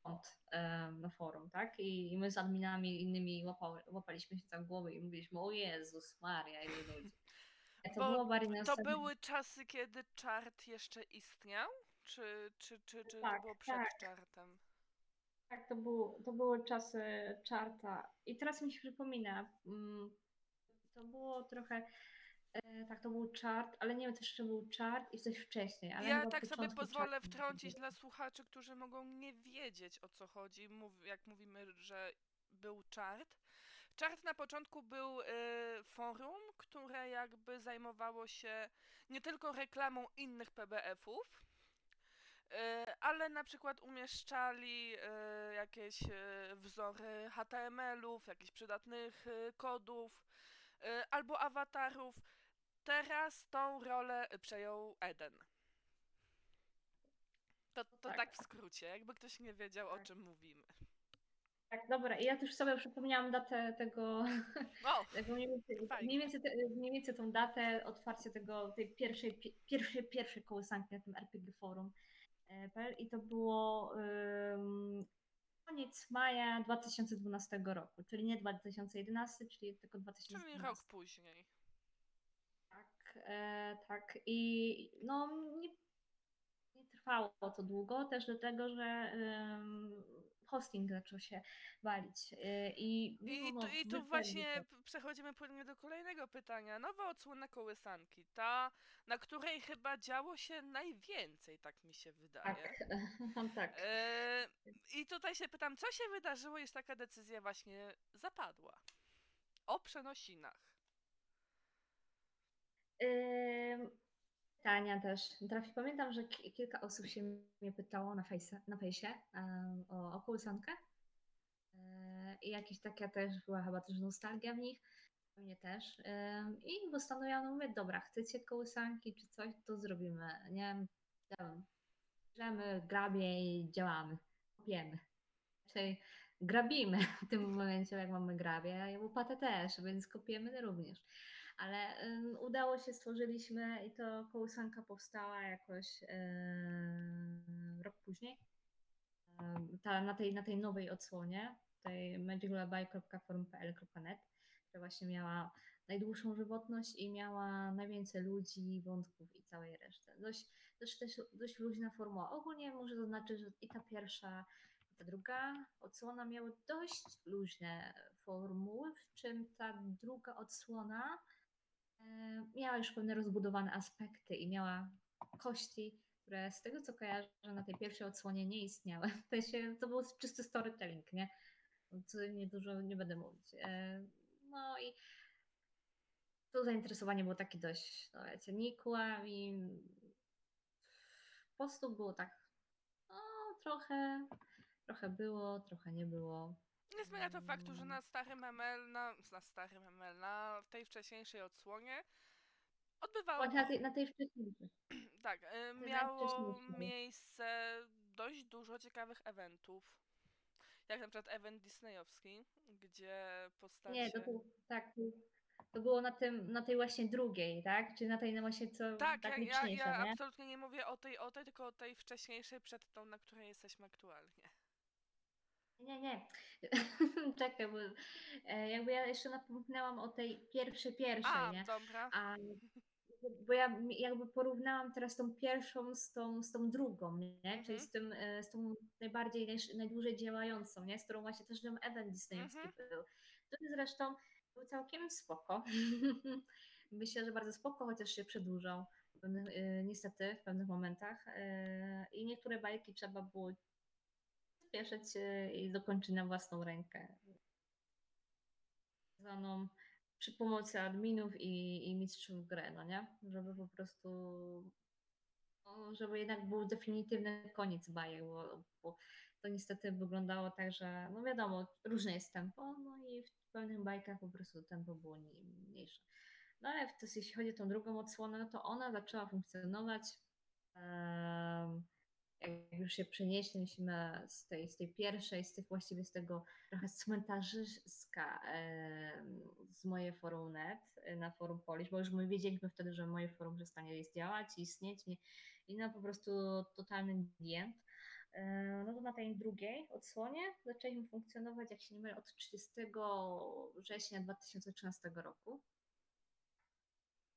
kont na forum, tak? I, I my z adminami innymi łapały, łapaliśmy się za głowy i mówiliśmy, o Jezus Maria, ile ludzi. To Bo było bardziej To były czasy, kiedy czart jeszcze istniał? Czy, czy, czy, czy to Tak, było przed tak. czartem? Tak, to, był, to były czasy czarta. I teraz mi się przypomina, mm, to było trochę, e, tak, to był czart, ale nie wiem, też jeszcze był czart i coś wcześniej. Ale Ja chyba tak sobie początki pozwolę wtrącić dla słuchaczy, którzy mogą nie wiedzieć o co chodzi, mów, jak mówimy, że był czart. Czart na początku był y, forum, które jakby zajmowało się nie tylko reklamą innych PBF-ów, ale na przykład umieszczali y, jakieś y, wzory HTML-ów, jakichś przydatnych kodów albo awatarów. Teraz tą rolę przejął Eden. To, to tak. Tak. w skrócie, jakby ktoś nie wiedział o Tak. czym mówimy. Tak, dobra, i ja też sobie przypomniałam datę tego, O! tego mniej, więcej, mniej, więcej, mniej więcej tą datę otwarcia tego, tej pierwszej, pi- pierwszej, pierwszej kołysanki na tym RPG Forum. E, PL I to było koniec maja 2012 roku, czyli nie 2011, czyli tylko 2012. Czyli rok później. Tak, e, tak. I no nie, nie trwało to długo, też dlatego, że hosting zaczął się walić. e, I, I, no, tu, I tu właśnie to. przechodzimy płynnie do kolejnego pytania. Nowa odsłona kołysanki, ta, na której chyba działo się najwięcej, tak mi się wydaje. Tak, tak. E, I tutaj się pytam, co się wydarzyło, jeśli taka decyzja właśnie zapadła? O przenosinach. Ym, Pytania też. Trafi, pamiętam, że ki- kilka osób się mnie pytało na, fejsie, na fejsie em, o, o kołysankę. E, I jakieś taka też była chyba też nostalgia w nich. Mnie też. I postanowiłam, no mówię, dobra, chcecie kołysanki czy coś, to zrobimy. Nie wiem, bierzemy, grabie i działamy. Kopiemy. Czyli grabimy w tym momencie, jak mamy grabie, i łopatę też, więc kopiemy również. Ale udało się, stworzyliśmy i to kołysanka powstała jakoś rok później. Ta, na, tej, na tej nowej odsłonie, tej magiclullaby.forum.pl.net, która właśnie miała najdłuższą żywotność i miała najwięcej ludzi, wątków i całej reszty. Dość, dość, dość, dość luźna formuła. Ogólnie może to znaczyć, że i ta pierwsza, i ta druga odsłona miały dość luźne formuły, w czym ta druga odsłona miała już pewne rozbudowane aspekty i miała kości, które z tego co kojarzę na tej pierwszej odsłonie nie istniały. W sensie, to był czysty storytelling, nie? Co nie dużo nie będę mówić. E, No i to zainteresowanie było takie dość, no wiecie, nikłe i postów było tak, no trochę, trochę było, trochę nie było. Nie zmienia to faktu, że na starym ML, na, na starym ML, na tej wcześniejszej odsłonie odbywało na tej, na tej wcześniejszej. Tak, y, miało miejsce dość dużo ciekawych eventów. Jak na przykład event disneyowski, gdzie postacie... Nie, to był, tak, To było na tym, na tej właśnie drugiej, tak? Czy na tej no właśnie co Tak, tak ja, ja, ja nie? absolutnie nie mówię o tej, o tej, tylko o tej wcześniejszej przed tą, na której jesteśmy aktualnie. Nie, nie. Czekaj, bo e, jakby ja jeszcze napomknęłam o tej pierwszej, pierwszej, A, nie? dobra. A bo ja jakby porównałam teraz tą pierwszą z tą, z tą drugą, nie? Mhm. Czyli z, tym, e, z tą najbardziej, najsz- najdłużej działającą, nie? Z którą właśnie też ten event disneyowski Mhm. był. Który zresztą był całkiem spoko. Myślę, że bardzo spoko, chociaż się przedłużał. e, Niestety w pewnych momentach. I niektóre bajki trzeba było spieszyć e, i dokończyć na własną rękę. Zwaną przy pomocy adminów i, i mistrzów gry, no nie? Żeby po prostu, no, żeby jednak był definitywny koniec bajek, bo, bo to niestety wyglądało tak, że no wiadomo, różne jest tempo, no i w pewnych bajkach po prostu tempo było ni- mniejsze. No ale w, to, jeśli chodzi o tą drugą odsłonę, no to ona zaczęła funkcjonować. em, jak już się przenieśliśmy z tej, z tej pierwszej, z tych właściwie z tego trochę cmentarzyska em, z moje forum net e, na forum Polish, bo już my wiedzieliśmy wtedy, że moje forum przestanie działać, istnieć i, i na po prostu totalny dient. E, No to na tej drugiej odsłonie zaczęliśmy funkcjonować, jak się nie mylę, od 30 września 2013 roku.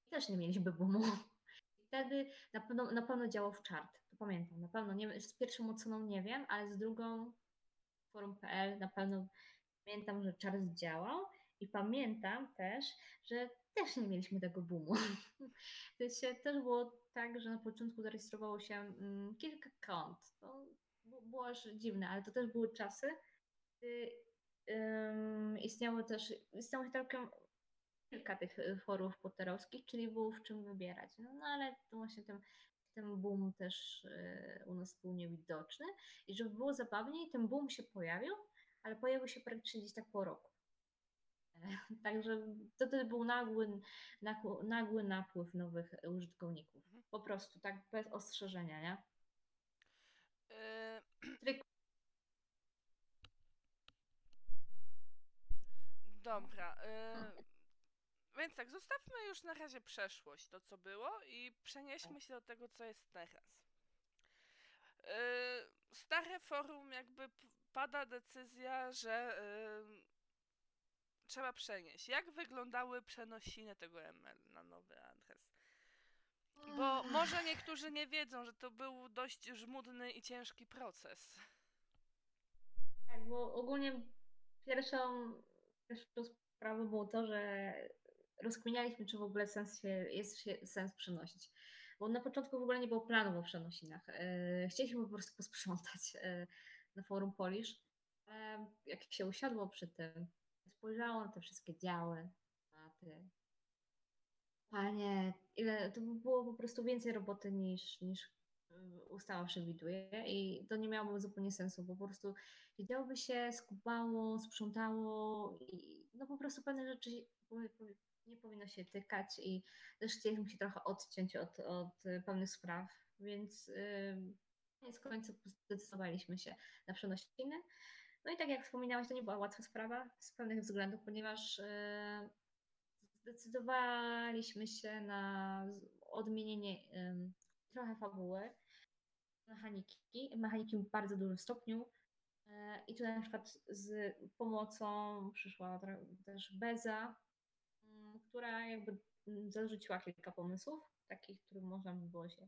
I też nie mieliśmy boomu. Wtedy na pewno, na pewno działał w czart, pamiętam, na pewno, nie, z pierwszą oceną nie wiem, ale z drugą forum.pl na pewno pamiętam, że czart działał i pamiętam też, że też nie mieliśmy tego boomu. To się też było tak, że na początku zarejestrowało się mm, kilka kont. To było aż dziwne, ale to też były czasy, gdy ym, istniało też, istniało całkiem kilka tych y, forów potterowskich, czyli było w czym wybierać. No, no ale to właśnie ten, ten boom też y, u nas był niewidoczny. I żeby było zabawniej, ten boom się pojawił, ale pojawił się praktycznie gdzieś tak po roku. E, Także to wtedy był nagły, nagły, napływ nowych użytkowników. Po prostu, tak bez ostrzeżenia, nie? Tryk Dobra. Y, więc tak, zostawmy już na razie przeszłość, to co było i przenieśmy się do tego, co jest teraz. Y, stare forum jakby pada decyzja, że y, trzeba przenieść. Jak wyglądały przenosiny tego ML na nowy adres? Bo może niektórzy nie wiedzą, że to był dość żmudny i ciężki proces. Tak, bo ogólnie pierwszą, pierwszą sprawą było to, że rozkminialiśmy, czy w ogóle sens się, jest się, sens przenosić. Bo na początku w ogóle nie było planów o przenosinach. E, Chcieliśmy po prostu posprzątać e, na forum Polish. Ale jak się usiadło przy tym, spojrzało na te wszystkie działy, na te Panie, ile to by było po prostu więcej roboty niż, niż ustawa przewiduje i to nie miałoby zupełnie sensu, bo po prostu siedziałoby się, skupało, sprzątało i no po prostu pewne rzeczy nie powinno się tykać i też chcieliśmy się trochę odciąć od, od y, pewnych spraw, więc koniec końców zdecydowaliśmy się na przenosiny. No i tak jak wspominałaś, to nie była łatwa sprawa z pewnych względów, ponieważ yy, zdecydowaliśmy się na odmienienie trochę fabuły, mechaniki, mechaniki w bardzo dużym stopniu. E, I tutaj na przykład z pomocą przyszła też Beza, która jakby mm, zarzuciła kilka pomysłów, takich, których można by było się,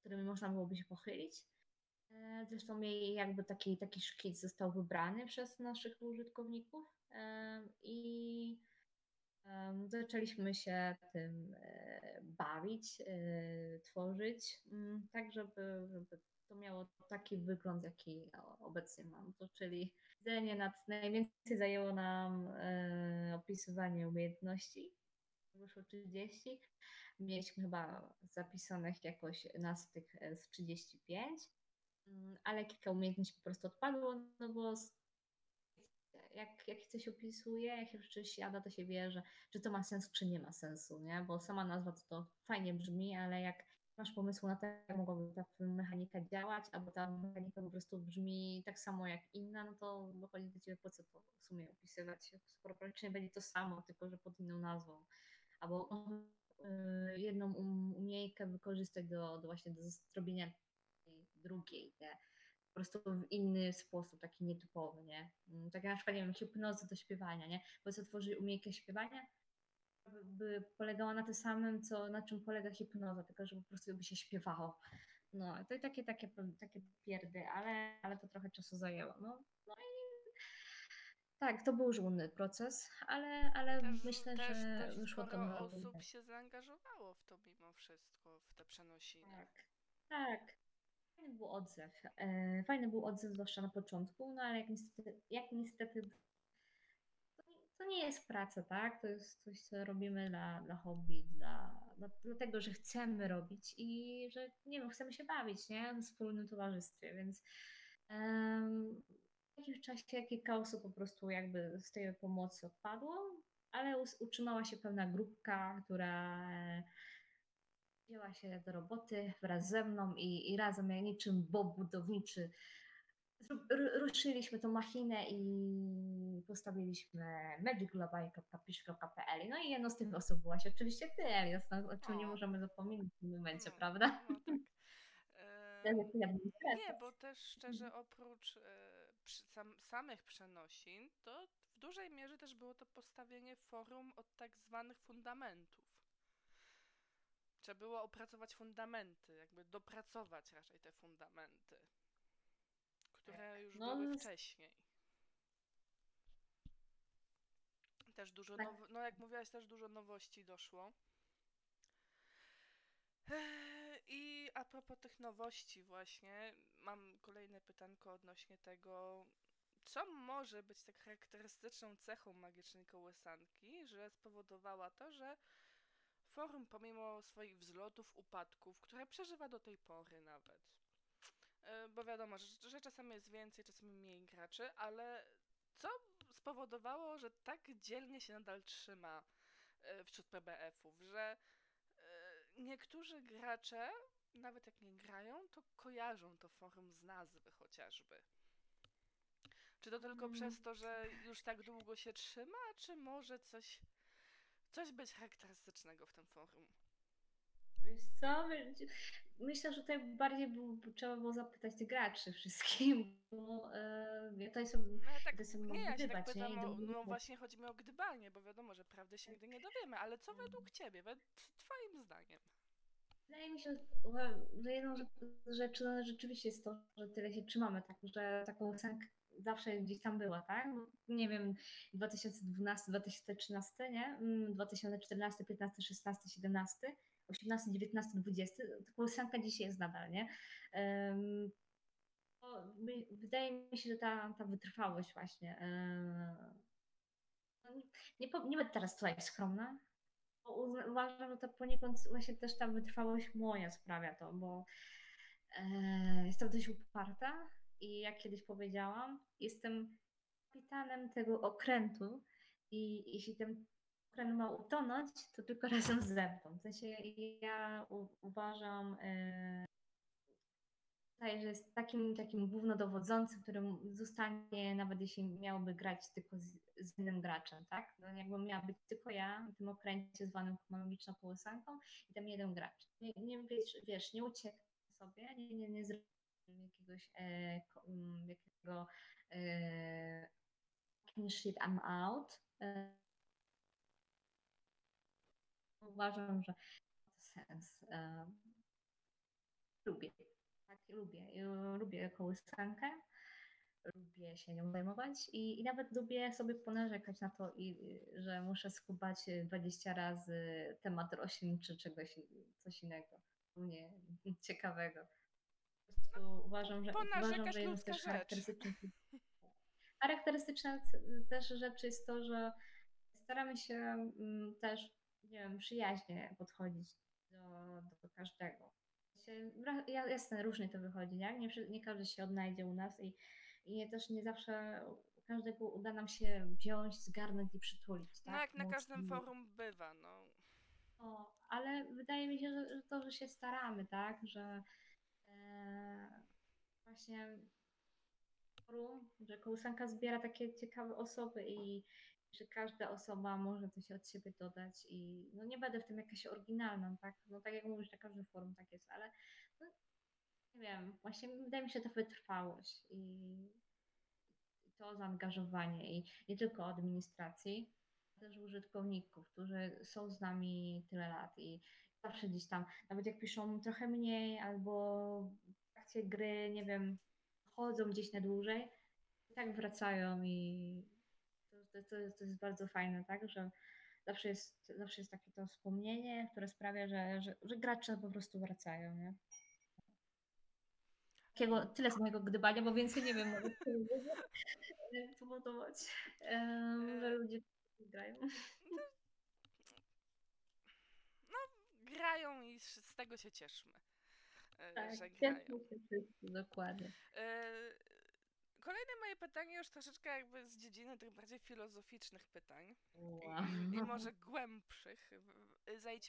którymi można byłoby się pochylić. E, Zresztą jej jakby taki, taki szkic został wybrany przez naszych użytkowników e, i zaczęliśmy się tym e, bawić, tworzyć, mm, tak żeby, żeby to miało taki wygląd, jaki obecnie mam. To czyli siedzenie nad najwięcej zajęło nam opisywanie umiejętności. Wyszło 30. Mieliśmy chyba zapisanych jakoś nas tych e, z 35, Mm, ale kilka umiejętności po prostu odpadło, no bo jak, jak coś opisuje, jak się rzeczywiście siada, to się wie, że, że to ma sens, czy nie ma sensu, nie? Bo sama nazwa to, to fajnie brzmi, ale jak masz pomysłu na to, jak mogłaby ta mechanika działać, albo ta mechanika po prostu brzmi tak samo jak inna, no to dochodzi do ciebie, po co to w sumie opisywać, skoro praktycznie będzie to samo, tylko że pod inną nazwą. Albo y, jedną um, umiejętkę wykorzystać do, do właśnie do zrobienia tej drugiej, nie? po prostu w inny sposób, taki nietypowy, nie? Mm, Tak jak na przykład, nie wiem, hipnozy do śpiewania, nie? Co tworzy umiejętność śpiewania, by- polegała na tym samym, co, na czym polega hipnoza, tylko że po prostu by się śpiewało. No, to i takie, takie, takie pierdy, ale, ale to trochę czasu zajęło. No, no tak, to był żmudny proces, ale, ale Też, myślę, też że dość wyszło to na osób się zaangażowało w to mimo wszystko, w te przenosiny. Tak, tak. Fajny był odzew. E, fajny był odzew, zwłaszcza na początku, no ale jak niestety, jak niestety to, nie- jest praca, tak? To jest coś, co robimy dla, dla hobby, dla, dla, dlatego, że chcemy robić i że, nie wiem, chcemy się bawić, nie? W wspólnym towarzystwie, więc w jakimś czasie kilka osób po prostu jakby z tej pomocy odpadło, ale utrzymała się pewna grupka, która e, wzięła się do roboty wraz ze mną i, i razem jak niczym bob budowniczy ruszyliśmy tą machinę i postawiliśmy magicglobal.pisz.pl No i jedną z tych osób byłaś oczywiście ty, Elias, no, o czym nie możemy zapomnieć w tym momencie, No, prawda? No tak. Nie, bo też szczerze oprócz przy, sam, samych przenosin, to w dużej mierze też było to postawienie forum od tak zwanych fundamentów. Trzeba było opracować fundamenty, jakby dopracować raczej te fundamenty, które już No, były wcześniej. Też dużo, Tak. no jak mówiłaś, też dużo nowości doszło. Eee, I a propos tych nowości właśnie, mam kolejne pytanko odnośnie tego, co może być tak charakterystyczną cechą magicznej kołysanki, że spowodowała to, że forum pomimo swoich wzlotów, upadków, które przeżywa do tej pory nawet, e, bo wiadomo, że, że czasami jest więcej, czasami mniej graczy, ale co spowodowało, że tak dzielnie się nadal trzyma e, wśród PBF-ów, że niektórzy gracze, nawet jak nie grają, to kojarzą to forum z nazwy chociażby. Czy to tylko Mm. przez to, że już tak długo się trzyma, czy może coś, coś być charakterystycznego w tym forum? Wiesz co, myślę, że tutaj bardziej było, trzeba było zapytać tych graczy wszystkim, bo ja tutaj sobie No tak, to sobie nie, ja tak nie? pytam, I o, no właśnie chodzi mi o gdybanie, bo wiadomo, że prawdy się nigdy nie dowiemy, ale co według ciebie, według twoim zdaniem? Wydaje mi się, że jedną rzecz- no, rzeczywiście jest to, że tyle się trzymamy, tak, że taką ocenkę zawsze gdzieś tam była, tak? Bo Nie wiem, 2012, 2013, nie? Mm, 2014, 15, 16, 17, 18, 19, 20, ta kołysanka dzisiaj jest nadal, nie? To wydaje mi się, że ta, ta wytrwałość właśnie. em, no nie, nie, będę teraz tutaj skromna, bo uważam, że to poniekąd właśnie też ta wytrwałość moja sprawia to, bo e, jestem dość uparta i jak kiedyś powiedziałam, jestem kapitanem tego okrętu i jeśli ten okręt ma utonąć, to tylko razem ze mną. W sensie ja u, uważam, tutaj, że jest takim, takim głównodowodzącym, którym zostanie, nawet jeśli miałby grać tylko z, z innym graczem, tak? No jakby miała być tylko ja na tym okręcie zwanym magiczną kołysanką i tam jeden gracz. Nie, nie wiesz, wiesz, nie ucieknę sobie, nie, nie, nie zrobię jakiegoś e, mm, jakiego e, shit I'm out. E, uważam, że ma to sens. E, lubię. Tak, lubię. Ja lubię kołysankę. Lubię się nią zajmować i, i nawet lubię sobie ponarzekać na to, i, że muszę skubać 20 razy temat roślin czy czegoś coś innego. Nie, ciekawego. Po prostu uważam, że, uważam, że jedną z też rzecz. charakterystycznych Charakterystyczna też rzeczy jest to, że staramy się mm, też, nie wiem, przyjaźnie podchodzić do, do każdego. Ja- Jasne, różnie to wychodzi, nie? Nie, każdy się odnajdzie u nas i, i też nie zawsze każdego uda nam się wziąć, zgarnąć i przytulić. No tak? jak na każdym forum bywa, no. O, ale ale wydaje mi się, że, że to, że się staramy, tak, że e, właśnie forum, że kołysanka zbiera takie ciekawe osoby i że każda osoba może coś od siebie dodać i no nie będę w tym jakaś oryginalna, tak, no tak jak mówisz, na każdym forum tak jest, ale no, nie wiem, właśnie wydaje mi się ta wytrwałość i, to zaangażowanie i nie tylko administracji, też użytkowników, którzy są z nami tyle lat i zawsze gdzieś tam, nawet jak piszą trochę mniej albo w trakcie gry, nie wiem, chodzą gdzieś na dłużej, tak wracają i to, to, to, jest, to bardzo fajne, tak, że zawsze jest, zawsze jest takie to wspomnienie, które sprawia, że, że, że gracze po prostu wracają, nie? Takiego, tyle z mojego gdybania, bo więcej nie wiem, mogę spowodować, em, że ludzie grają. Grają i z tego się cieszmy, e, Tak, że grają. się wszyscy, dokładnie. Kolejne moje pytanie już troszeczkę jakby z dziedziny tych bardziej filozoficznych pytań Wow. i może głębszych.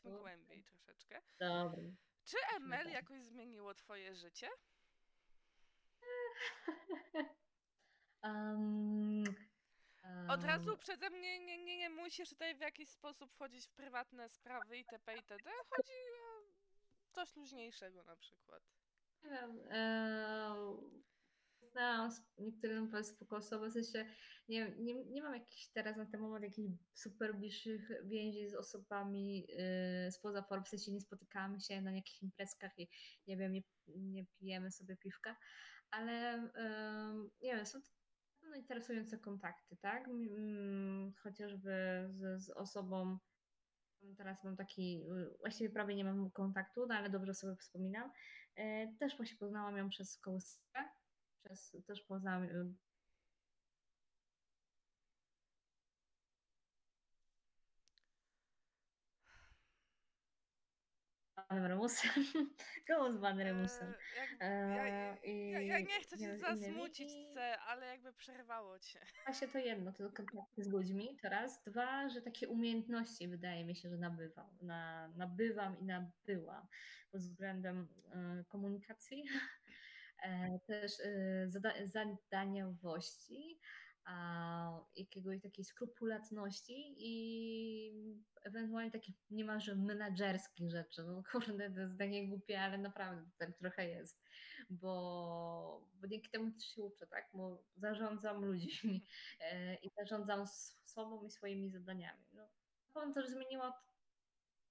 Dobra. głębiej troszeczkę. Dobra. Czy ML jakoś zmieniło twoje życie? Um, Od razu em, przeze mnie nie, nie, nie musisz tutaj w jakiś sposób wchodzić w prywatne sprawy itp. itd. Chodzi o coś luźniejszego na przykład. Nie wiem. em, Znałam sp- niektóre naprawdę spoko osoby, w sensie nie, nie, nie mam jakichś teraz na ten moment jakichś super bliższych więzi z osobami yy, spoza forum, w sensie nie spotykamy się na jakichś imprezkach i nie wiem, nie, nie pijemy sobie piwka, ale em, nie wiem, są pewno interesujące kontakty, tak? Mm, Chociażby z, z osobą, teraz mam taki, y, właściwie prawie nie mam kontaktu, no ale dobrze sobie wspominam. E, Też właśnie poznałam ją przez kołyskę, przez, też poznałam y, panem Remusem, koło z panem Remusem. E, E, ja, ja, ja nie chcę cię zasmucić, i- ale jakby przerwało cię. Właśnie to jedno, to kontakty z ludźmi, to raz. Dwa, że takie umiejętności wydaje mi się, że nabywam. Na, nabywam i nabyłam pod względem e, komunikacji, też e, zada, zadaniowości, a, jakiegoś takiej skrupulatności i ewentualnie takich niemalże menadżerskich rzeczy. No kurde, to jest zdanie głupie, ale naprawdę tak trochę jest, bo, bo dzięki temu też się uczę, tak? Bo zarządzam ludźmi e, i zarządzam sobą i swoimi zadaniami. No, pewno też zmieniło,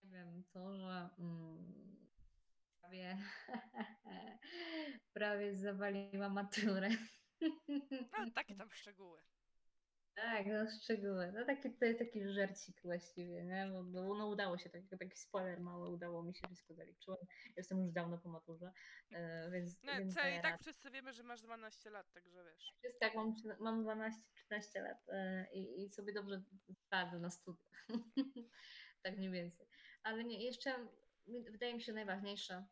nie wiem, to, że mm, prawie, prawie zawaliłam maturę. No, takie tam szczegóły. Tak, no szczegóły. No taki, to jest taki żarcik właściwie, nie? Bo, bo no, udało się, taki, taki spoiler mały, udało mi się, wszystko zaliczyłem. Jestem już dawno po maturze, e, więc, No, więc co, I tak wszyscy wiemy, że masz 12 lat, także wiesz. Jest tak, mam, mam 12-13 lat e, i, i sobie dobrze radzę na studiach. tak mniej więcej. Ale nie, jeszcze wydaje mi się najważniejsze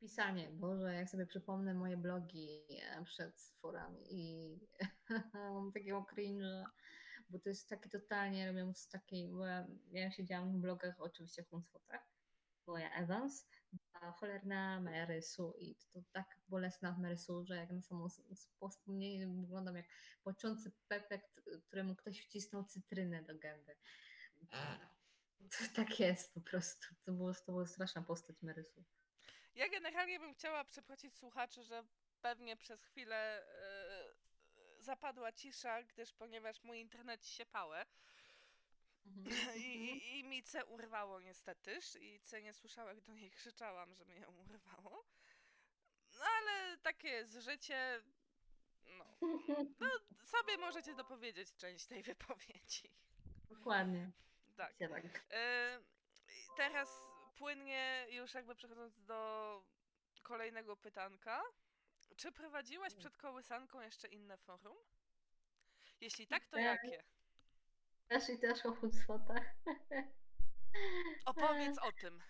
pisanie. Boże, jak sobie przypomnę moje blogi e, przed forami i mam takiego cringe'a, bo to jest takie totalnie, robią z takiej, bo ja, ja siedziałam w blogach oczywiście w Hunsfotach, bo ja Evans, a cholerna Mary Sue i to tak bolesna Mary Sue, że jak na samo wspomnienie wyglądam jak płaczący pepek, któremu ktoś wcisnął cytrynę do gęby. Tak jest po prostu. To, było, to była straszna postać Mary Sue. Ja generalnie bym chciała przeprosić słuchaczy, że pewnie przez chwilę e, zapadła cisza, gdyż ponieważ mój internet się pałe i, i, i mi C urwało niestetyż i C nie słyszała, jak do niej krzyczałam, że mnie ją urwało. No ale takie jest życie. No, no sobie możecie dopowiedzieć część tej wypowiedzi. Dokładnie. Tak. Teraz płynnie, już jakby przechodząc do kolejnego pytanka. Czy prowadziłaś przed kołysanką jeszcze inne forum? Jeśli tak, to jakie? Też i też o Hunsfotach. Opowiedz o tym.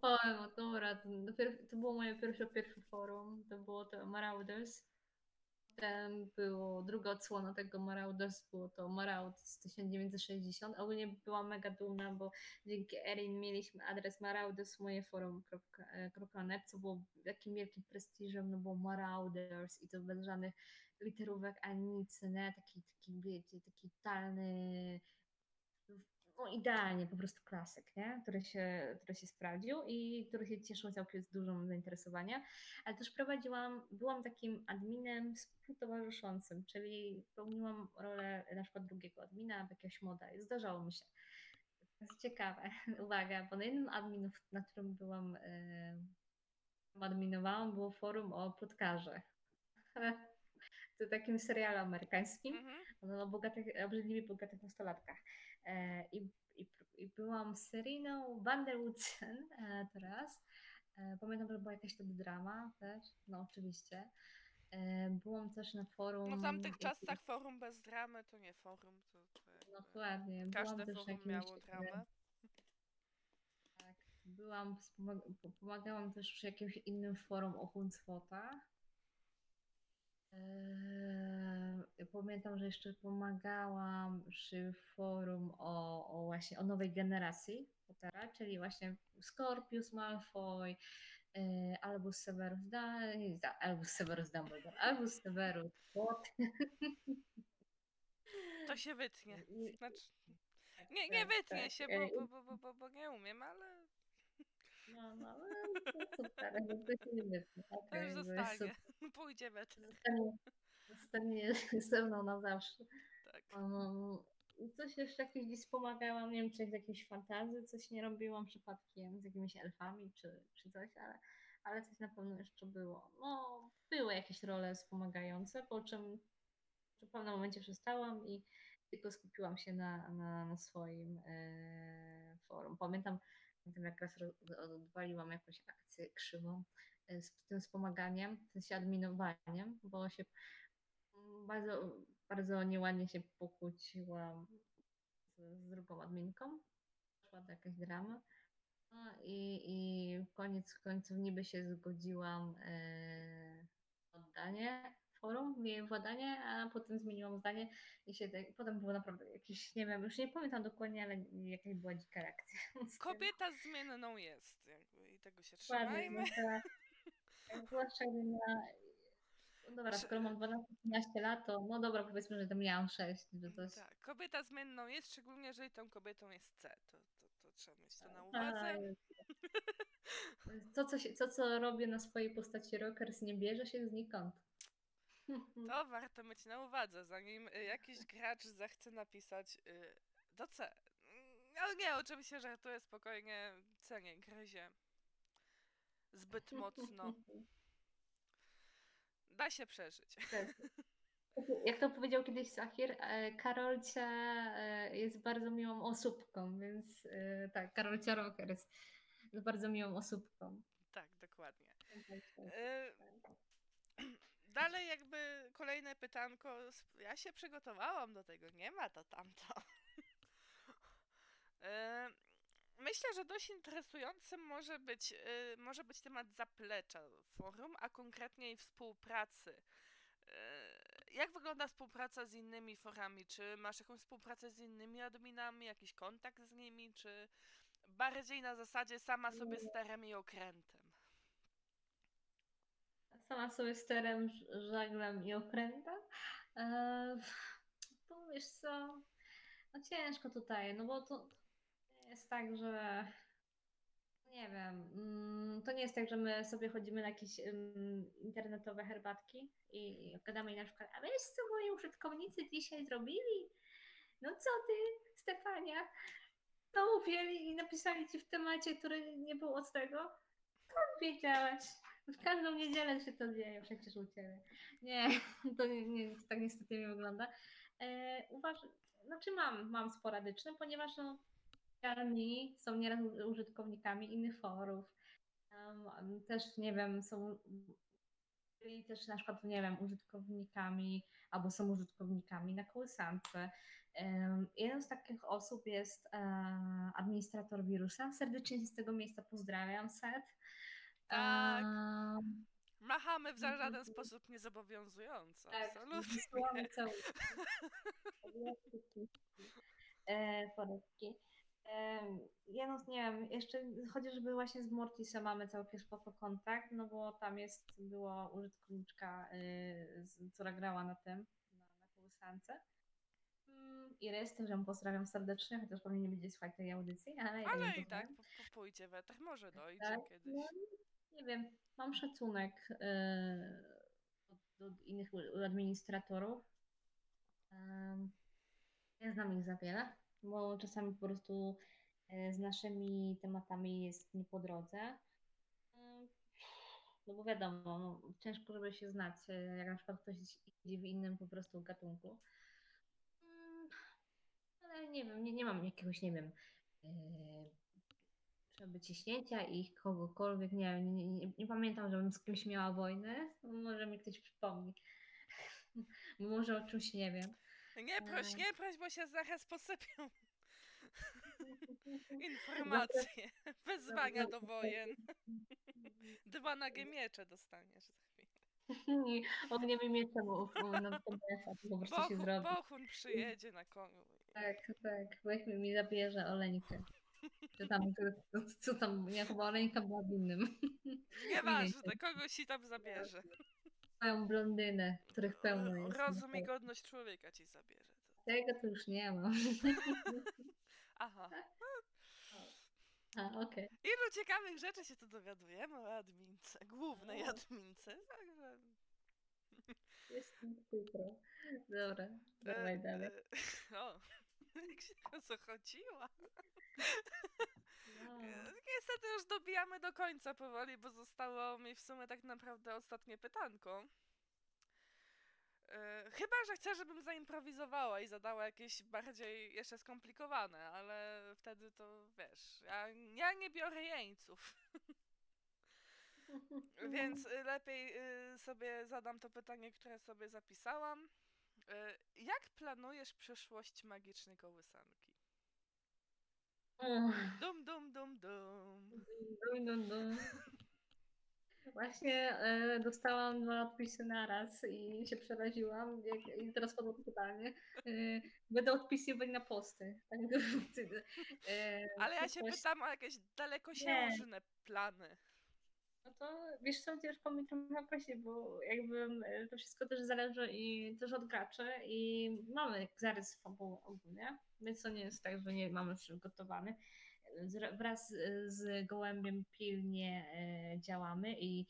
Powiem, o dobra, to, dopiero, to było moje pierwsze, pierwsze forum, to było to Marauders. Potem było druga odsłona tego Marauders, było to Maraud z 1960. Ogólnie byłam mega dumna, bo dzięki Erin mieliśmy adres maraudersmojeforum.net, co było takim wielkim prestiżem, no bo Marauders i to bez żadnych literówek ani nic, nie? Taki, taki wiecie, taki totalny, no idealnie, po prostu klasyk, nie? Który się, który się sprawdził i który się cieszył całkiem z dużym zainteresowaniem ale też prowadziłam, byłam takim adminem współtowarzyszącym, czyli pełniłam rolę na przykład drugiego admina jakiegoś moda i zdarzało mi się. To jest ciekawe, uwaga, bo na jednym adminu, na którym byłam, yy, adminowałam, było forum o plotkarzach. To takim serialu amerykańskim, Mhm. no, o bogatych, obrzydliwie bogatych nastolatkach. E, i, i, I byłam seryjną Vanderwoodsen e, teraz. E, pamiętam, że była jakaś wtedy drama też, no oczywiście. Byłam też na forum. No w tamtych czasach forum bez dramy to nie forum, to, to jakby Dokładnie. każde byłam też forum miało dramę. Tak, byłam, pomagałam też przy jakimś innym forum o Huncwota. Eee, Pamiętam, że jeszcze pomagałam przy forum o, o właśnie o nowej generacji Pottera, czyli właśnie Scorpius Malfoy, e, Albus Severus Da- da- Albus Severus Dumbledore, Albus Severus Potter. To się wytnie. Znaczy, nie, nie Tak, wytnie tak. się, bo, bo, bo, bo, bo nie umiem, ale No, no, no, to super, no to się nie wytnie. to Okej, już zostanie. Pójdzie wetr. Zostanie, zostanie ze mną na zawsze. Tak. Um, coś jeszcze gdzieś pomagałam, nie wiem, czy z jakiejś fantazji coś nie robiłam przypadkiem, z jakimiś elfami czy, czy coś, ale, ale coś na pewno jeszcze było. No, były jakieś role wspomagające, po czym w pewnym momencie przestałam i tylko skupiłam się na, na, na swoim e, forum. Pamiętam, pamiętam jak raz odwaliłam jakąś akcję krzywą e, z tym wspomaganiem, w sensie adminowaniem, bo się mm, bardzo, bardzo nieładnie się pokłóciłam z, z drugą adminką. Szła to jakaś drama. No i, i koniec końców niby się zgodziłam e, oddanie forum, jej władanie, a potem zmieniłam zdanie i się tak, potem było naprawdę jakieś, nie wiem, już nie pamiętam dokładnie, ale jakaś była dzika reakcja. Kobieta zmienną jest jakby, i tego się trzymajmy. no Zwłaszcza gdy na... No dobra, skoro mam 12-15 lat, to no dobra, powiedzmy, że to miałam 6, że to jest... Tak, kobieta zmienną jest, szczególnie jeżeli tą kobietą jest C. To, to, to trzeba mieć to na A, uwadze. To co, się, to, co robię na swojej postaci Rockers, nie bierze się znikąd. To warto mieć na uwadze, zanim y, jakiś gracz zechce napisać y, do C. Mm, Ale nie, oczywiście żartuję spokojnie, C nie gryzie. Zbyt mocno. Da się przeżyć. Jak to powiedział kiedyś Sahir, e, Karolcia e, jest bardzo miłą osóbką, więc e, tak, Karolcia Rockers jest bardzo miłą osóbką. Tak, dokładnie. Y, Dalej jakby kolejne pytanko. Ja się przygotowałam do tego, nie ma to tamto. Myślę, że dość interesującym może być, y, może być temat zaplecza forum, a konkretniej współpracy. Y, Jak wygląda współpraca z innymi forami? Czy masz jakąś współpracę z innymi adminami, jakiś kontakt z nimi, czy bardziej na zasadzie sama sobie sterem i okrętem? Sama sobie sterem, żaglem i okrętem. To wiesz co, no ciężko tutaj, no bo to jest tak, że nie wiem, mm, to nie jest tak, że my sobie chodzimy na jakieś ym, internetowe herbatki i gadamy i na przykład, a wiesz co moi użytkownicy dzisiaj zrobili? No co ty, Stefania? To uwzięli i napisali ci w temacie, który nie był od tego? Skąd wiedziałaś? W każdą niedzielę się to dzieje przecież u Ciebie. Nie, to nie, nie, tak niestety nie wygląda. E, uważ, znaczy mam, mam sporadyczne, ponieważ no, oni są nieraz użytkownikami innych forów. Em, też, nie wiem, są byli też na przykład, nie wiem, użytkownikami albo są użytkownikami na kołysance. Em, Jedną z takich osób jest e, administrator wirusa. Serdecznie z tego miejsca pozdrawiam, Set. Tak. Em, Machamy w za żaden Mhm. sposób niezobowiązująco. Tak, Absolutnie. wysyłamy całości. e. E, no nie wiem, jeszcze chociażby właśnie z Mortisem mamy całkiem spoko kontakt, no bo tam jest, była użytkowniczka, y, z, która grała na tym, na, na kołysance. Mm, Iris, też ją pozdrawiam serdecznie, chociaż pewnie nie będzie słuchać tej audycji, ale Ale i tak po, po, pójdzie we tak może dojdzie Tak, kiedyś. no, nie wiem, mam szacunek e, do, do innych administratorów. Nie znam ich za wiele, bo czasami po prostu e, z naszymi tematami jest nie po drodze. No bo wiadomo, no, ciężko, żeby się znać, e, jak na przykład ktoś idzie w innym po prostu gatunku. Ale nie wiem, nie, nie mam jakiegoś, nie wiem, żeby ciśnięcia ich kogokolwiek, nie wiem, nie, nie, nie pamiętam, żebym z kimś miała wojnę. Może mi ktoś przypomni. Może o czymś nie wiem. Nie proś, Eee. nie proś, bo się zaraz posypią informacje. Wezwania do wojen. Dwa nagie miecze dostaniesz za chwilę. Ogniem i mieczem na po prostu się zrobi. Bochun przyjedzie na koniu. Tak, tak. Weź mi, mi zabierze Oleńkę. Czy tam, co, co tam, ja chyba Oleńka była w innym. Nieważne, kogoś ci tam zabierze. Moją blondynę, których pełno jest. Rozum i godność człowieka ci zabierze. Tego to już nie mam. Aha. A, okej. Ilu ciekawych rzeczy się tu dowiadujemy o admince, głównej O. admince, także... Jestem przykro. Dobra, e, dawaj dalej. e, O, jak się zachodziła. No. E, Niestety już dobijamy do końca powoli, bo zostało mi w sumie tak naprawdę ostatnie pytanko. E, Chyba, że chcę, żebym zaimprowizowała i zadała jakieś bardziej jeszcze skomplikowane, ale wtedy to wiesz, ja, ja nie biorę jeńców, więc y, lepiej y, sobie zadam to pytanie, które sobie zapisałam. Y, Jak planujesz przyszłość magicznej kołysanki? Dum, dum, dum, dum. Dum, dum, dum. Właśnie e, dostałam dwa odpisy naraz i się przeraziłam. Jak, I teraz padło pytanie. E, będę odpisywać na posty. Tak, e, Ale ja się przyszłość- pytam o jakieś dalekosiężne plany. No to wiesz co, ciężko mi trochę prosić, bo jakby e, to wszystko też zależy i też od graczy i mamy zarys fabuły ogólnie, więc to nie jest tak, że nie mamy przygotowany. Wraz z- z gołębiem pilnie e, działamy i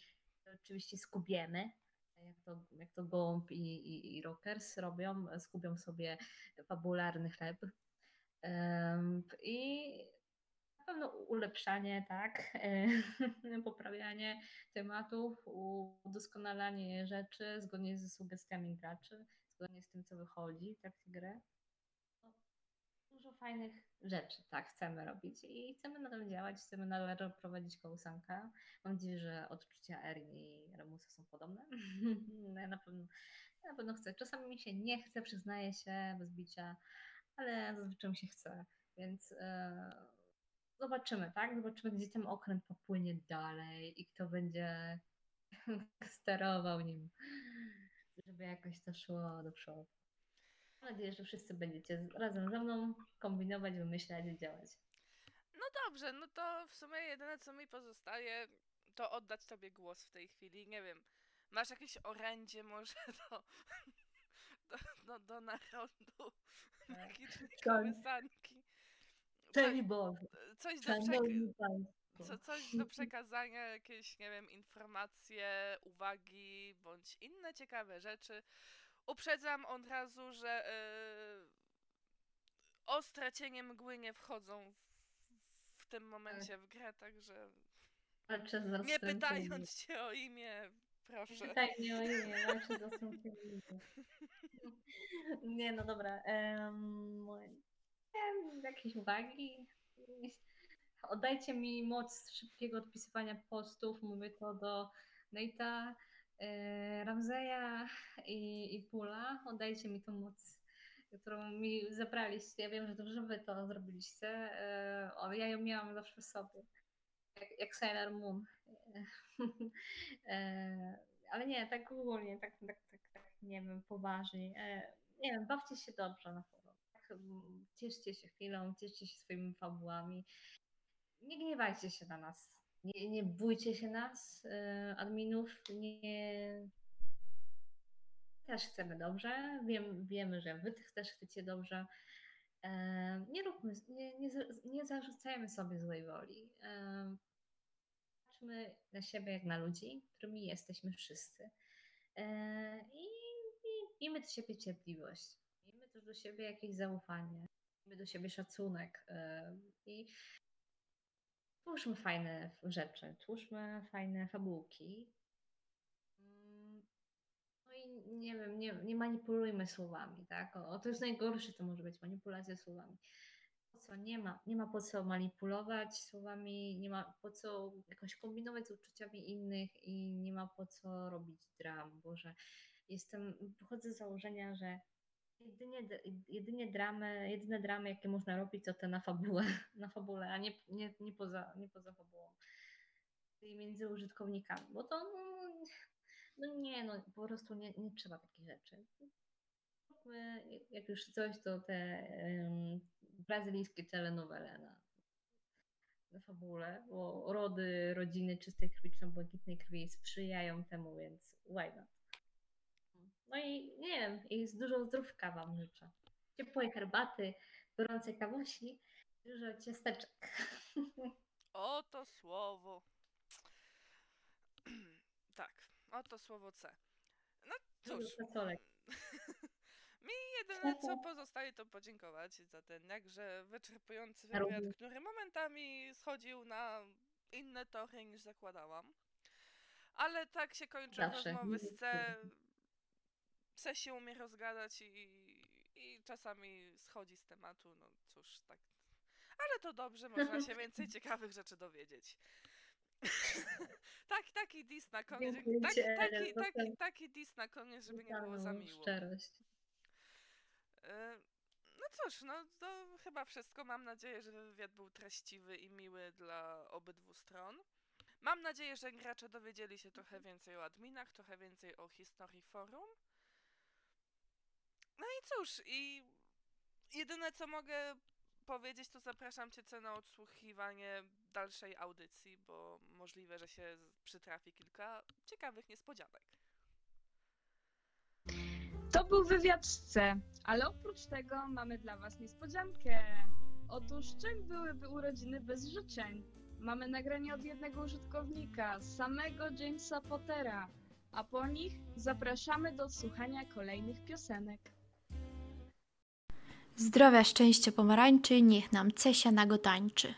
oczywiście skubiemy, jak to, jak to gołąb i, i, i rockers robią, skubią sobie fabularny chleb. I na pewno ulepszanie, tak, e, poprawianie tematów, udoskonalanie rzeczy zgodnie ze sugestiami graczy, zgodnie z tym, co wychodzi w trakcie gry. No, Dużo fajnych rzeczy, tak, chcemy robić i chcemy nadal działać, chcemy nadal prowadzić kołysankę. Mam nadzieję, że odczucia Erin i Remusa są podobne. No, na pewno, na pewno chcę. Czasami mi się nie chce, przyznaję się, bez bicia, ale zazwyczaj mi się chce, więc e, zobaczymy, tak? Zobaczymy, gdzie ten okręt popłynie dalej i kto będzie sterował nim, żeby jakoś to szło do przodu. Mam nadzieję, że wszyscy będziecie razem ze mną kombinować, wymyślać i działać. No dobrze, no to w sumie jedyne co mi pozostaje, to oddać tobie głos w tej chwili. Nie wiem, masz jakieś orędzie może do, do, do, do narodu magicznej Tak. kołysanki? Cześć Boże! Coś do, co, coś do przekazania, jakieś, nie wiem, informacje, uwagi, bądź inne ciekawe rzeczy. Uprzedzam od razu, że yy, ostre cienie mgły nie wchodzą w, w tym momencie w grę, także nie pytając cię o imię, proszę. Pytaj mnie o imię, walczę z. Nie, no dobra. Um, jakieś uwagi? Oddajcie mi moc szybkiego odpisywania postów. Mówię to do Nate'a, e, Ramzeja i, i Pula. Oddajcie mi tą moc, którą mi zabraliście. Ja wiem, że dobrze wy to zrobiliście. E, ja ją miałam zawsze w sobie. Jak, jak Sailor Moon. E, ale nie, tak ogólnie, tak, tak, tak, tak nie wiem, poważnie. Nie wiem, bawcie się dobrze. Tak, cieszcie się chwilą, cieszcie się swoimi fabułami. Nie gniewajcie się na nas. Nie, nie bójcie się nas, e, adminów. Nie. Też chcemy dobrze. Wiem, wiemy, że wy też chcecie dobrze. E, Nie róbmy, nie, nie, nie zarzucajmy sobie złej woli. E, Patrzmy na siebie jak na ludzi, którymi jesteśmy wszyscy. I miejmy do siebie cierpliwość. Do siebie jakieś zaufanie. Miejmy do siebie szacunek. e, I twórzmy fajne rzeczy. Twórzmy fajne fabułki. Mm, No i nie wiem, nie, nie manipulujmy słowami, tak? O, to jest najgorsze, co może być, manipulacja słowami. Po co? Nie ma, nie ma po co manipulować słowami, nie ma po co jakoś kombinować z uczuciami innych i nie ma po co robić dram, bo że jestem, pochodzę z założenia, że jedynie, jedynie dramy, jedyne dramy, jakie można robić, to te na fabułę, na fabule, a nie, nie, nie, poza, nie poza fabułą. Czyli między użytkownikami, bo to no, no nie, no po prostu nie, nie trzeba takich rzeczy. Jak już coś, to te em, brazylijskie telenowele na, na fabule, bo rody rodziny czystej krwi czy błękitnej krwi sprzyjają temu, więc why not? No i nie wiem, i z dużo zdrówka Wam życzę. Ciepłej herbaty, gorącej kawusi, dużo ciasteczek. Oto słowo. tak, oto słowo C. No cóż. Mi jedyne co pozostaje to podziękować za ten jakże wyczerpujący wywiad, który momentami schodził na inne tory niż zakładałam. Ale tak się kończą Zawsze. rozmowy z C. C się umie rozgadać i, i czasami schodzi z tematu, no cóż, tak. Ale to dobrze, można się więcej ciekawych rzeczy dowiedzieć. tak, taki dis na koniec. Dziękuję Taki, taki, taki, taki dis na koniec, żeby nie było za miło. Szczerość. E, No cóż, no to chyba wszystko. Mam nadzieję, że wywiad był treściwy i miły dla obydwu stron. Mam nadzieję, że gracze dowiedzieli się trochę więcej o adminach, trochę więcej o historii forum. No i cóż, i jedyne co mogę powiedzieć, to zapraszam Cię na odsłuchiwanie dalszej audycji, bo możliwe, że się przytrafi kilka ciekawych niespodzianek. To był wywiad z C, ale oprócz tego mamy dla Was niespodziankę. Otóż czym byłyby urodziny bez życzeń? Mamy nagranie od jednego użytkownika, samego Jamesa Pottera, a po nich zapraszamy do odsłuchania kolejnych piosenek. Zdrowia, szczęścia, pomarańczy, niech nam Cesia nagotańczy.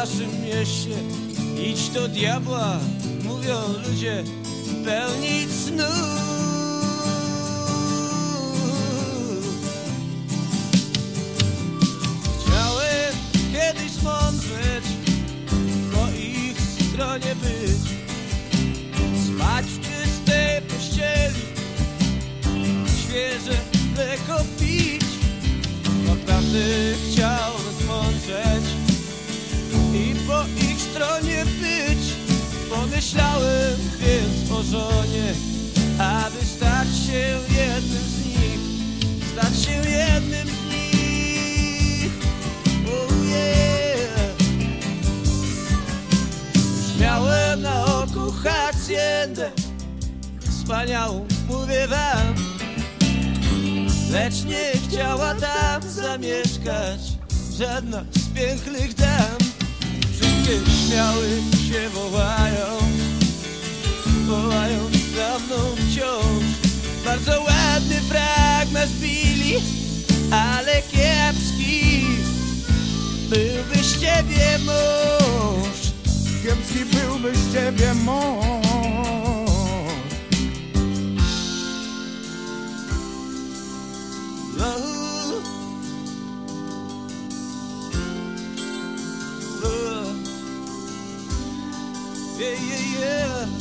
Naszym mieście. Idź do diabła Mówią ludzie pełni snu Chciałem kiedyś zmądrzeć Po ich stronie być. Spać w czystej pościeli Świeże mleko pić. Naprawdę Pomyślałem więc o żonie Aby stać się jednym z nich Stać się jednym z nich. Oh yeah. Miałem na oku haciendę Wspaniałą, mówię wam. Lecz nie chciała tam zamieszkać Żadna z pięknych dam Wszystkie śmiały się wołają. Wołają za mną wciąż. Bardzo ładny fragment bili Ale kiepski. Byłby z ciebie mąż. Kiepski byłby z ciebie mąż Yeah, yeah,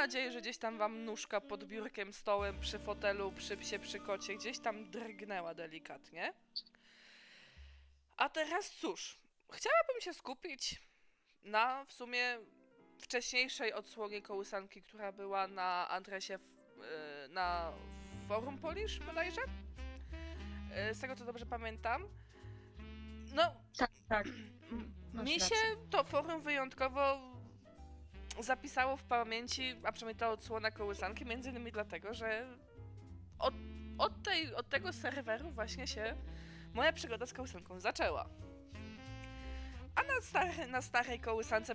nadzieję, że gdzieś tam wam nóżka pod biurkiem, stołem, przy fotelu, przy psie, przy kocie, gdzieś tam drgnęła delikatnie. A teraz cóż, chciałabym się skupić na w sumie wcześniejszej odsłonie kołysanki, która była na adresie y, na forum Polish bodajże. Y, Z tego co dobrze pamiętam. No, Tak, tak. Masz Mi rację. się to forum wyjątkowo zapisało w pamięci, a przynajmniej ta odsłona kołysanki, między innymi dlatego, że od, od, tej, od tego serweru właśnie się moja przygoda z kołysanką zaczęła. A na, stary, na starej kołysance,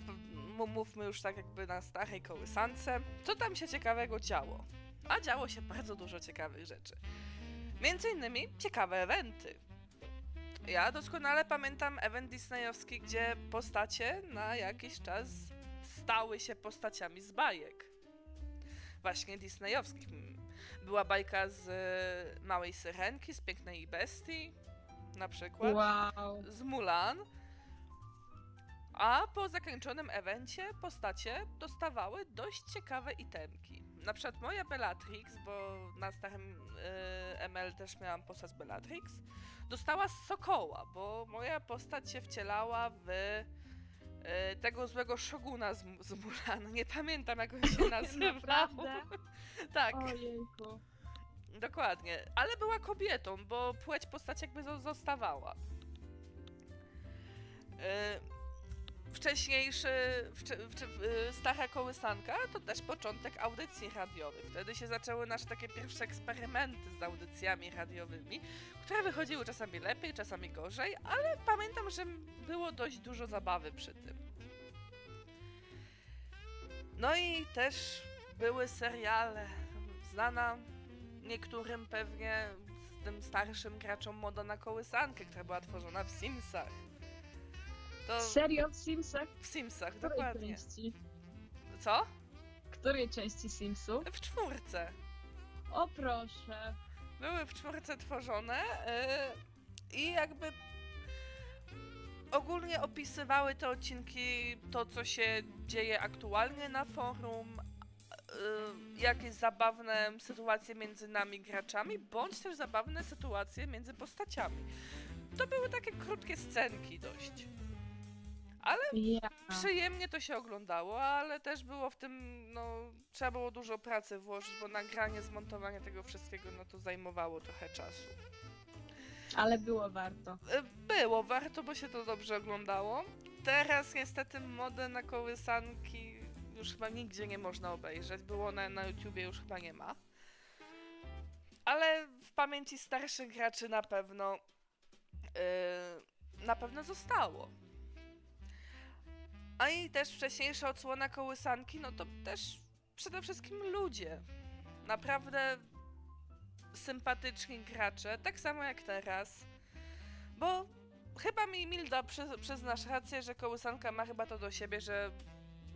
mówmy już tak jakby na starej kołysance, co tam się ciekawego działo? A działo się bardzo dużo ciekawych rzeczy. Między innymi ciekawe eventy. Ja doskonale pamiętam event disneyowski, gdzie postacie na jakiś czas stały się postaciami z bajek. Właśnie disneyowskich. Była bajka z e, Małej Syrenki, z Pięknej Bestii, na przykład. Wow. Z Mulan. A po zakończonym evencie postacie dostawały dość ciekawe itemki. Na przykład moja Bellatrix, bo na starym e, ML też miałam postać Bellatrix, dostała Sokoła, bo moja postać się wcielała w e, tego złego szoguna z, z. Nie pamiętam jak on się nazywał. Naprawdę? tak, Ojejku. dokładnie. Ale była kobietą, bo płeć postaci jakby zo- zostawała. E, Wcześniejszy, wcze, wcze, e, stara kołysanka to też początek audycji radiowych. Wtedy się zaczęły nasze takie pierwsze eksperymenty z audycjami radiowymi, które wychodziły czasami lepiej, czasami gorzej, ale pamiętam, że było dość dużo zabawy przy tym. No i też były seriale. Znana niektórym pewnie tym starszym graczom moda na kołysankę, która była tworzona w Simsach. To Serio w Simsach? w Simsach, Której dokładnie. części? Co? Której części Simsów? W czwórce. O proszę. były w czwórce tworzone yy, i jakby ogólnie opisywały te odcinki to, co się dzieje aktualnie na forum, yy, jakieś zabawne sytuacje między nami graczami, bądź też zabawne sytuacje między postaciami. To były takie krótkie scenki dość. Ale Ja. przyjemnie to się oglądało, ale też było w tym, no, trzeba było dużo pracy włożyć, bo nagranie, zmontowanie tego wszystkiego, no to zajmowało trochę czasu. Ale było warto. E, Było, warto, bo się to dobrze oglądało. Teraz niestety modę na kołysanki już chyba nigdzie nie można obejrzeć, było na, na YouTubie już chyba nie ma. Ale w pamięci starszych graczy na pewno yy, na pewno zostało. A i też wcześniejsza odsłona kołysanki, no to też przede wszystkim ludzie. Naprawdę sympatyczni gracze, tak samo jak teraz. Bo chyba mi Milda przy, przyznasz rację, że kołysanka ma chyba to do siebie, że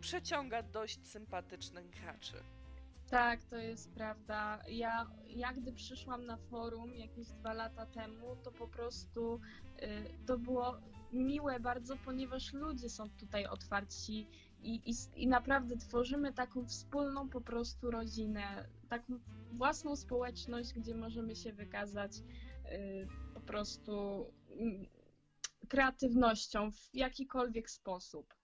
przyciąga dość sympatycznych graczy. Tak, to jest prawda. Ja, ja gdy przyszłam na forum jakieś dwa lata temu, to po prostu y, to było miłe bardzo, ponieważ ludzie są tutaj otwarci i, i, i naprawdę tworzymy taką wspólną po prostu rodzinę, taką własną społeczność, gdzie możemy się wykazać y, po prostu mm, kreatywnością w jakikolwiek sposób.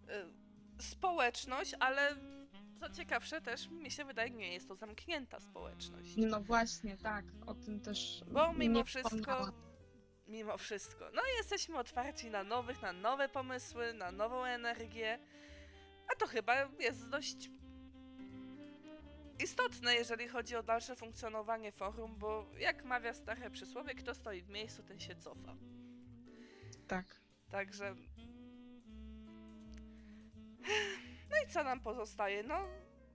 Y, Społeczność, ale co ciekawsze też mi się wydaje, nie jest to zamknięta społeczność. No właśnie, tak, o tym też Bo mimo wszystko, mimo wszystko, no jesteśmy otwarci na nowych, na nowe pomysły, na nową energię. A to chyba jest dość istotne, jeżeli chodzi o dalsze funkcjonowanie forum, bo jak mawia stare przysłowie, kto stoi w miejscu, ten się cofa. Tak. Także. No i co nam pozostaje? No,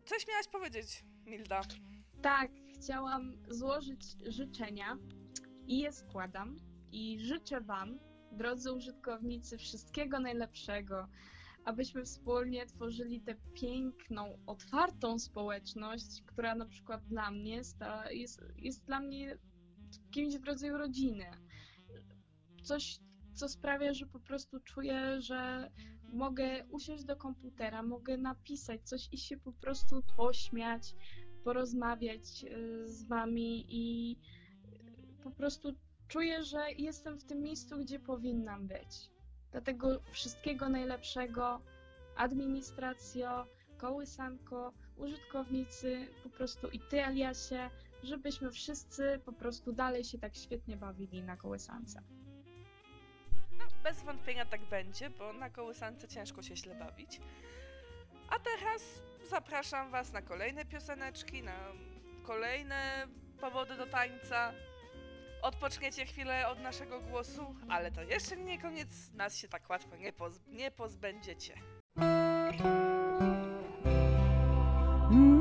coś miałaś powiedzieć, Milda. Tak, chciałam złożyć życzenia i je składam. I życzę Wam, drodzy użytkownicy, wszystkiego najlepszego, abyśmy wspólnie tworzyli tę piękną, otwartą społeczność, która na przykład dla mnie sta, jest, jest dla mnie kimś w rodzaju rodziny. Coś, co sprawia, że po prostu czuję, że mogę usiąść do komputera, mogę napisać coś i się po prostu pośmiać, porozmawiać y, z wami i y, po prostu czuję, że jestem w tym miejscu, gdzie powinnam być. Dlatego wszystkiego najlepszego, administracjo, kołysanko, użytkownicy, po prostu i ty, Eliasie, żebyśmy wszyscy po prostu dalej się tak świetnie bawili na kołysance. Bez wątpienia tak będzie, bo na kołysance ciężko się źle bawić. A teraz zapraszam Was na kolejne pioseneczki, na kolejne powody do tańca. Odpoczniecie chwilę od naszego głosu, ale to jeszcze nie koniec, nas się tak łatwo nie, poz nie pozbędziecie. The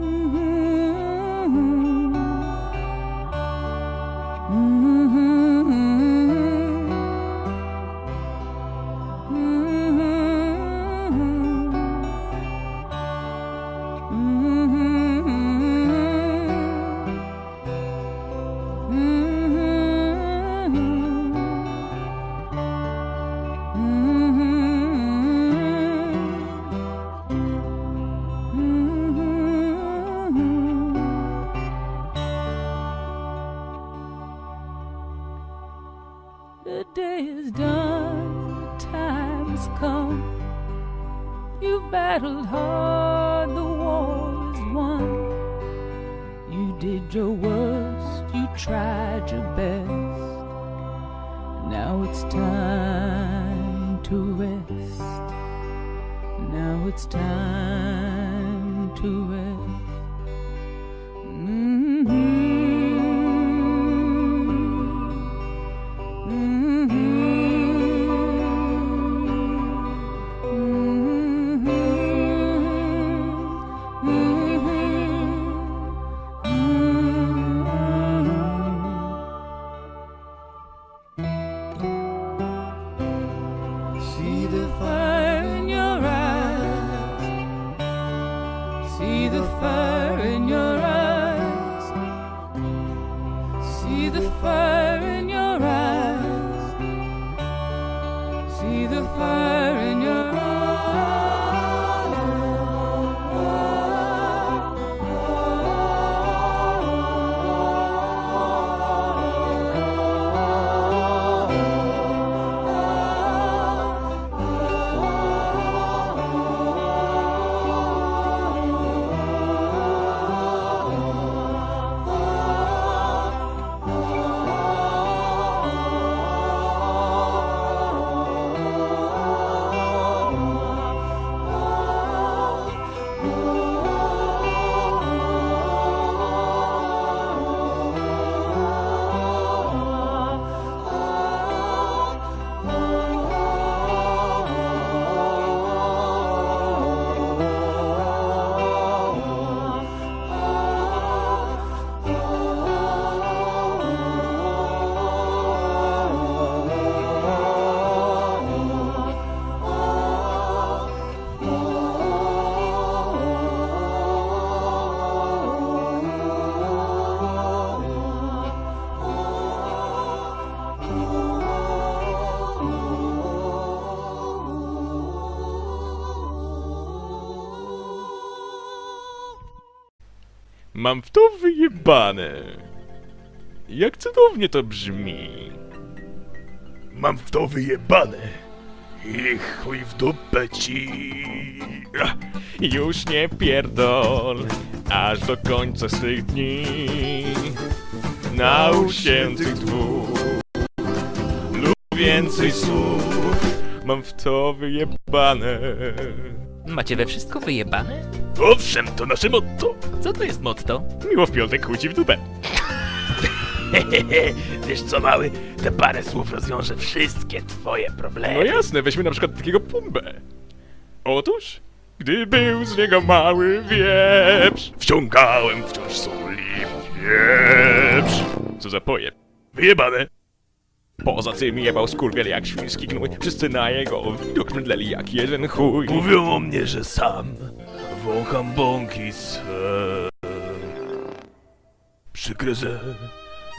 Now it's time to rest. Mam w to wyjebane. Jak cudownie to brzmi. Mam w to wyjebane. I chuj w dupę ci. Ach, Już nie pierdol, aż do końca swych dni. Naucz się tych dwóch lub więcej słów. Mam w to wyjebane. Macie we wszystko wyjebane? Owszem, to nasze motto. Co to jest motto? Miło w piątek chuj w dupę. Wiesz co, mały? Te parę słów rozwiąże wszystkie twoje problemy. No jasne, weźmy na przykład takiego pumbę. Otóż, gdy był z niego mały wieprz, wciągałem wciąż sól i pieprz. Co za poje. Wyjebane. Poza tym jebał skurwiel jak świński gnój. Wszyscy na jego widok mdleli jak jeden chuj. Mówią o mnie, że sam wącham bąki swe. Przykre, że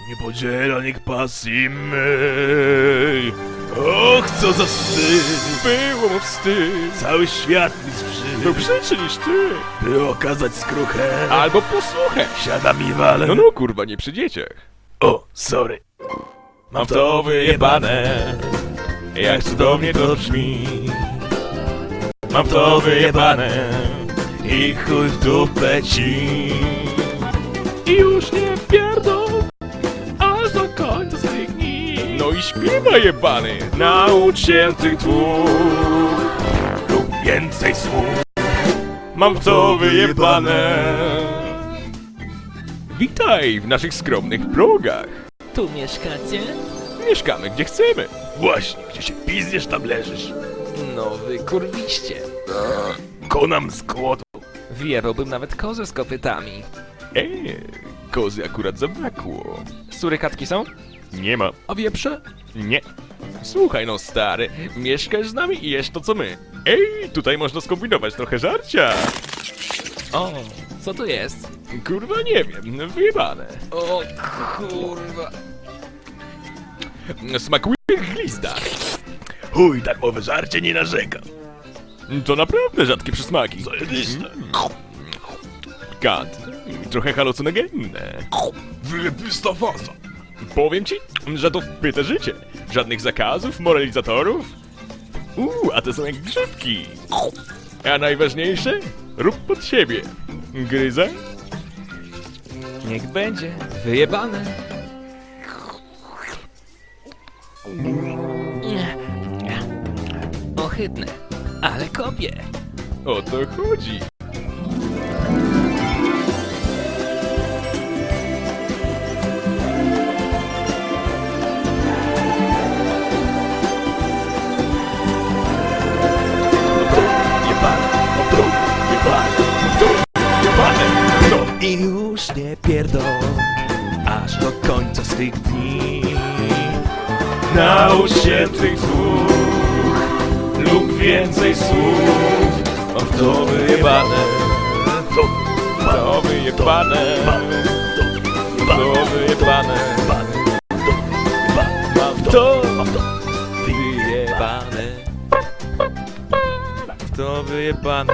Niepodzielanych pasji mej. Och, co za wstyd! Było mu wstyd. Cały świat mi Był sprzyj, brzydszy niż ty. by okazać skruchę. Albo posłuchaj. Siada mi wale. No no kurwa, nie przy dzieciach. O, sorry. Mam to wyjebane. Jak cudownie to brzmi. Mam to wyjebane. I chuj w dupę ci. I już nie pierdol. Aż do końca swych dni. No i śpiewaj jebany. Naucz się tych dwóch. Lub więcej słów. Mam w to wyjebane. Witaj w naszych skromnych progach. Tu mieszkacie? Mieszkamy gdzie chcemy. Właśnie, gdzie się pizniesz, tam leżysz. No wy kurwiście. Konam z głodu. Wjebałbym nawet kozę z kopytami. Eee, kozy akurat zabrakło. Surykatki są? Nie ma. A wieprze? Nie. Słuchaj no stary, mieszkasz z nami i jesz to co my. Ej, tutaj można skombinować trochę żarcia. O, co tu jest? Kurwa nie wiem, wyjebane. O kurwa. Smakuje glizda. Chuj, darmowe żarcie nie narzekam. To naprawdę rzadkie przysmaki. Zajebiste. Kat. Trochę halucynogenne. Wylepista faza. Powiem ci, że to wpyte życie. Żadnych zakazów, moralizatorów. Uuu, a te są jak grzybki. A najważniejsze, rób pod siebie. Gryzę? Niech będzie. Wyjebane. Ohydne, ale kopię. O to chodzi. I już nie pierdol, aż do końca swych dni. Naucz się tych dwóch lub więcej słów. W to wyjebane, To, wyjebane, to wyjebane. To wyjebane, to wyjebane.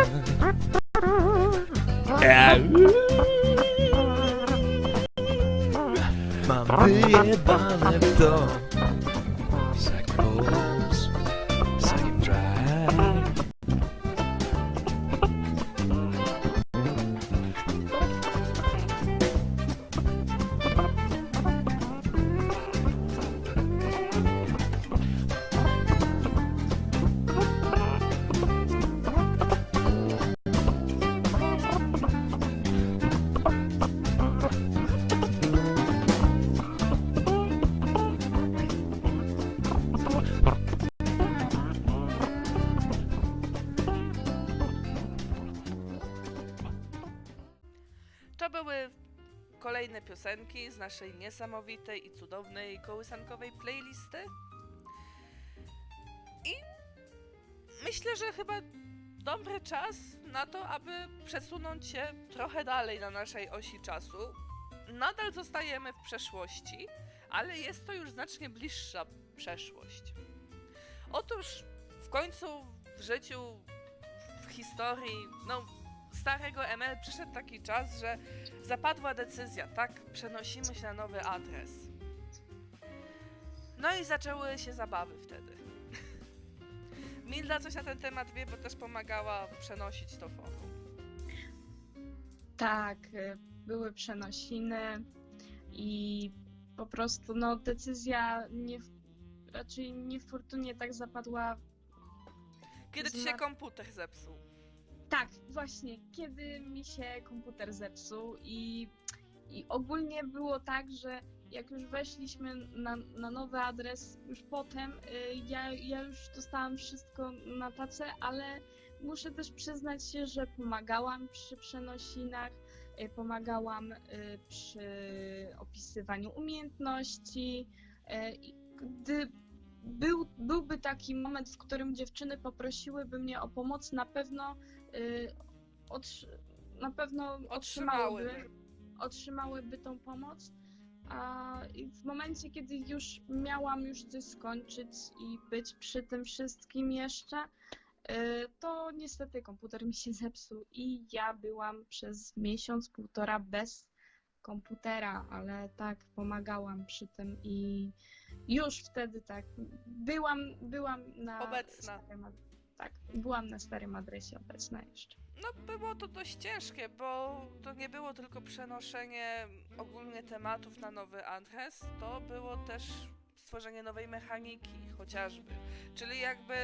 Mam wyjebane w to. Z naszej niesamowitej i cudownej kołysankowej playlisty. I myślę, że chyba dobry czas na to, aby przesunąć się trochę dalej na naszej osi czasu. Nadal zostajemy w przeszłości, ale jest to już znacznie bliższa przeszłość. Otóż w końcu w życiu, w historii, no starego ML przyszedł taki czas, że zapadła decyzja, tak? Przenosimy się na nowy adres. No i zaczęły się zabawy wtedy. Milda coś na ten temat wie, bo też pomagała przenosić to forum. Tak, y, były przenosiny i po prostu no decyzja nie, raczej niefortunnie tak zapadła. Kiedy ci się komputer zepsuł. Tak, właśnie, kiedy mi się komputer zepsuł i, i ogólnie było tak, że jak już weszliśmy na, na nowy adres, już potem y, ja, ja już dostałam wszystko na tacę, ale muszę też przyznać się, że pomagałam przy przenosinach, y, pomagałam y, przy opisywaniu umiejętności. y, Gdy był, byłby taki moment, w którym dziewczyny poprosiłyby mnie o pomoc, na pewno otrzy- na pewno otrzymałyby, Otrzymałyby. otrzymałyby tą pomoc. A i w momencie, kiedy już miałam już coś skończyć i być przy tym wszystkim jeszcze, y, to niestety komputer mi się zepsuł i ja byłam przez miesiąc, półtora bez komputera, ale tak pomagałam przy tym i już wtedy tak byłam, byłam na Obecna. Tak, byłam na starym adresie obecna jeszcze. No było to dość ciężkie, bo to nie było tylko przenoszenie ogólnie tematów na nowy adres, to było też stworzenie nowej mechaniki chociażby. Czyli jakby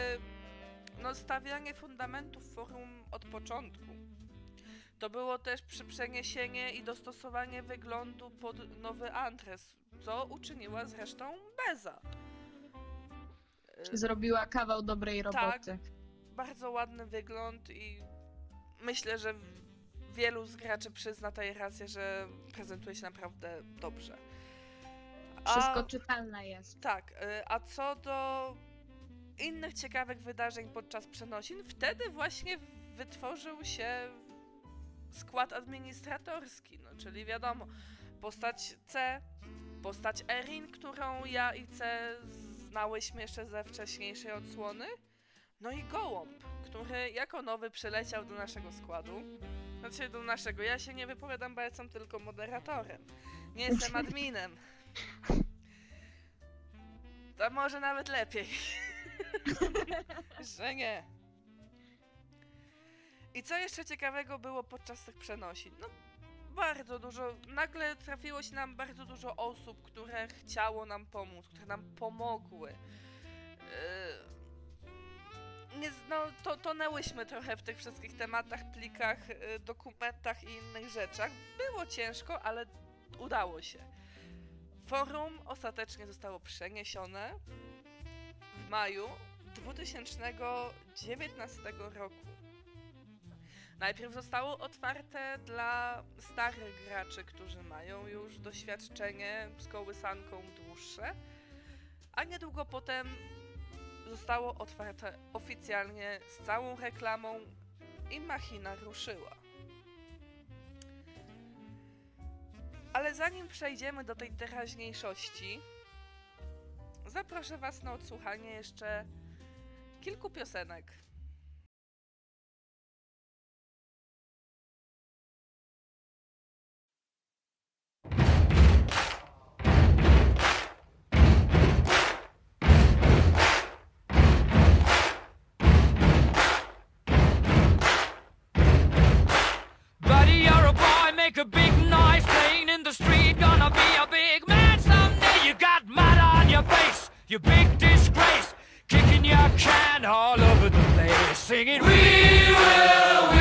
no stawianie fundamentów forum od początku. To było też przeniesienie i dostosowanie wyglądu pod nowy adres, co uczyniła zresztą Beza. Zrobiła kawał dobrej Tak. Bardzo ładny wygląd i myślę, że wielu z graczy przyzna tej rację, że prezentuje się naprawdę dobrze. Wszystko czytelne jest. Tak, y, a co do innych ciekawych wydarzeń podczas przenosin, wtedy właśnie wytworzył się skład administratorski, no czyli wiadomo, postać C, postać Erin, którą ja i C znałyśmy jeszcze ze wcześniejszej odsłony, no i Gołąb, który jako nowy przyleciał do naszego składu. Znaczy do naszego, ja się nie wypowiadam, bo jestem tylko moderatorem. Nie jestem adminem. To może nawet lepiej. Że nie. I co jeszcze ciekawego było podczas tych przenosin? No, bardzo dużo. Nagle trafiło się nam bardzo dużo osób, które chciało nam pomóc, które nam pomogły. Yy, Nie, no, to, tonęłyśmy trochę w tych wszystkich tematach, plikach, yy, dokumentach i innych rzeczach. Było ciężko, ale udało się. Forum ostatecznie zostało przeniesione w maju 2019 roku. Najpierw zostało otwarte dla starych graczy, którzy mają już doświadczenie z kołysanką dłuższe, a niedługo potem zostało otwarte oficjalnie z całą reklamą i machina ruszyła. Ale zanim przejdziemy do tej teraźniejszości, zaproszę Was na odsłuchanie jeszcze kilku piosenek. Make a big noise playing in the street. Gonna be a big man someday. You got mud on your face, you big disgrace. Kicking your can all over the place, singing, We will, we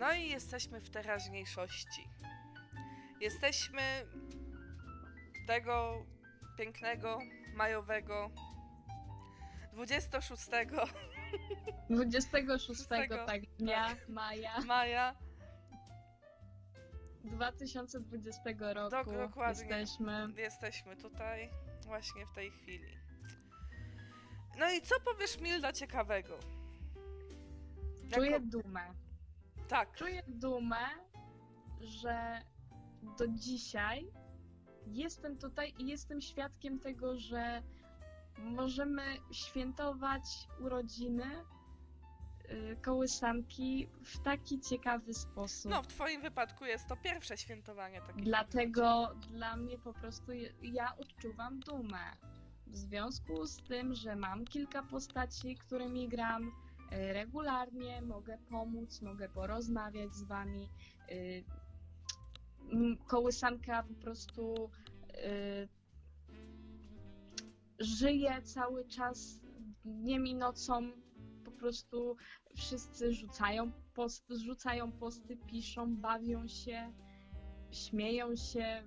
jesteśmy w teraźniejszości. Jesteśmy tego pięknego, majowego 26 26 Szóstego, tak dnia maja maja 2020 roku Dok- dokładnie. jesteśmy. jesteśmy tutaj właśnie w tej chwili. No i co powiesz Milda ciekawego? Czuję Jako- dumę. Tak, Czuję dumę, że do dzisiaj jestem tutaj i jestem świadkiem tego, że możemy świętować urodziny y, kołysanki w taki ciekawy sposób. no w twoim wypadku jest to pierwsze świętowanie takie. Dlatego dla mnie po prostu je- ja odczuwam dumę. W związku z tym, że mam kilka postaci, którymi gram regularnie, mogę pomóc, mogę porozmawiać z wami. m, Kołysanka po prostu e, żyje cały czas dniem i nocą. Po prostu wszyscy rzucają, rzucają posty, piszą, bawią się śmieją się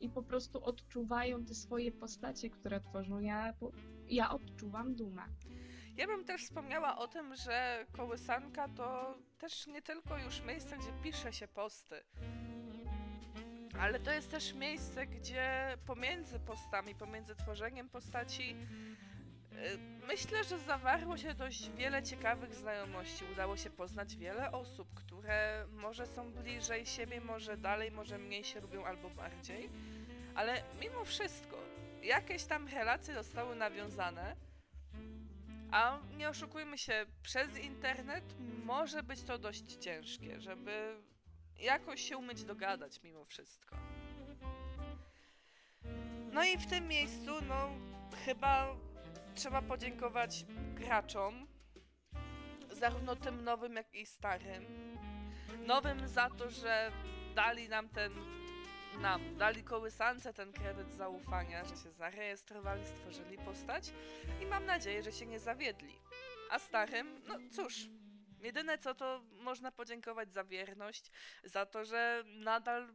i po prostu odczuwają te swoje postacie, które tworzą. Ja, ja odczuwam dumę. Ja bym też wspomniała o tym, że kołysanka to też nie tylko już miejsce, gdzie pisze się posty. Ale to jest też miejsce, gdzie pomiędzy postami, pomiędzy tworzeniem postaci, y, myślę, że zawarło się dość wiele ciekawych znajomości. Udało się poznać wiele osób, które może są bliżej siebie, może dalej, może mniej się lubią albo bardziej. Ale mimo wszystko, jakieś tam relacje zostały nawiązane. A nie oszukujmy się, przez internet może być to dość ciężkie, żeby jakoś się umieć dogadać mimo wszystko. No i w tym miejscu, no, chyba trzeba podziękować graczom, zarówno tym nowym, jak i starym. Nowym za to, że dali nam ten, nam, dali kołysance ten kredyt zaufania, że się zarejestrowali, stworzyli postać i mam nadzieję, że się nie zawiedli. A starym, no cóż, jedyne co to można podziękować za wierność, za to, że nadal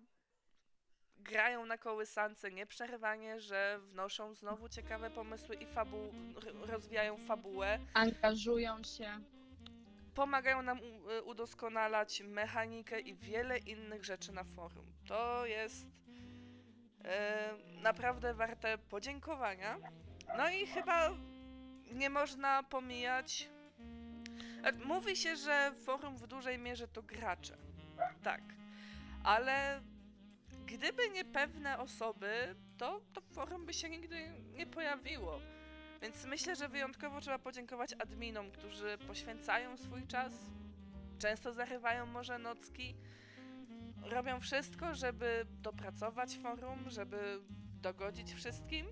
grają na kołysance nieprzerwanie, że wnoszą znowu ciekawe pomysły i fabu rozwijają fabułę, Angażują się. Pomagają nam y, udoskonalać mechanikę i wiele innych rzeczy na forum. To jest e, naprawdę warte podziękowania. No i chyba nie można pomijać. e, Mówi się, że forum w dużej mierze to gracze. Tak. Ale gdyby nie pewne osoby, to to forum by się nigdy nie pojawiło. Więc myślę, że wyjątkowo trzeba podziękować adminom, którzy poświęcają swój czas, często zarywają może nocki, robią wszystko, żeby dopracować forum, żeby dogodzić wszystkim,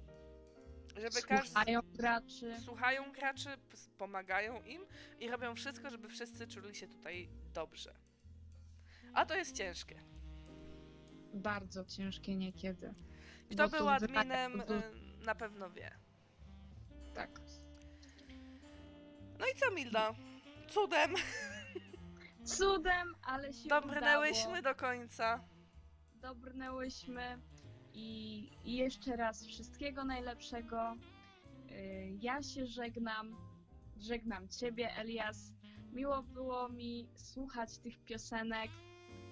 żeby każdy Słuchają graczy. słuchają graczy, pomagają im i robią wszystko, żeby wszyscy czuli się tutaj dobrze. A to jest ciężkie. Bardzo ciężkie niekiedy. Kto był adminem, y, na pewno wie. Tak. No i co, Milda? Cudem Cudem, ale się dobrnęłyśmy udało. do końca. Dobrnęłyśmy i, i jeszcze raz wszystkiego najlepszego. Y, Ja się żegnam. Żegnam Ciebie, Elias. Miło było mi słuchać tych piosenek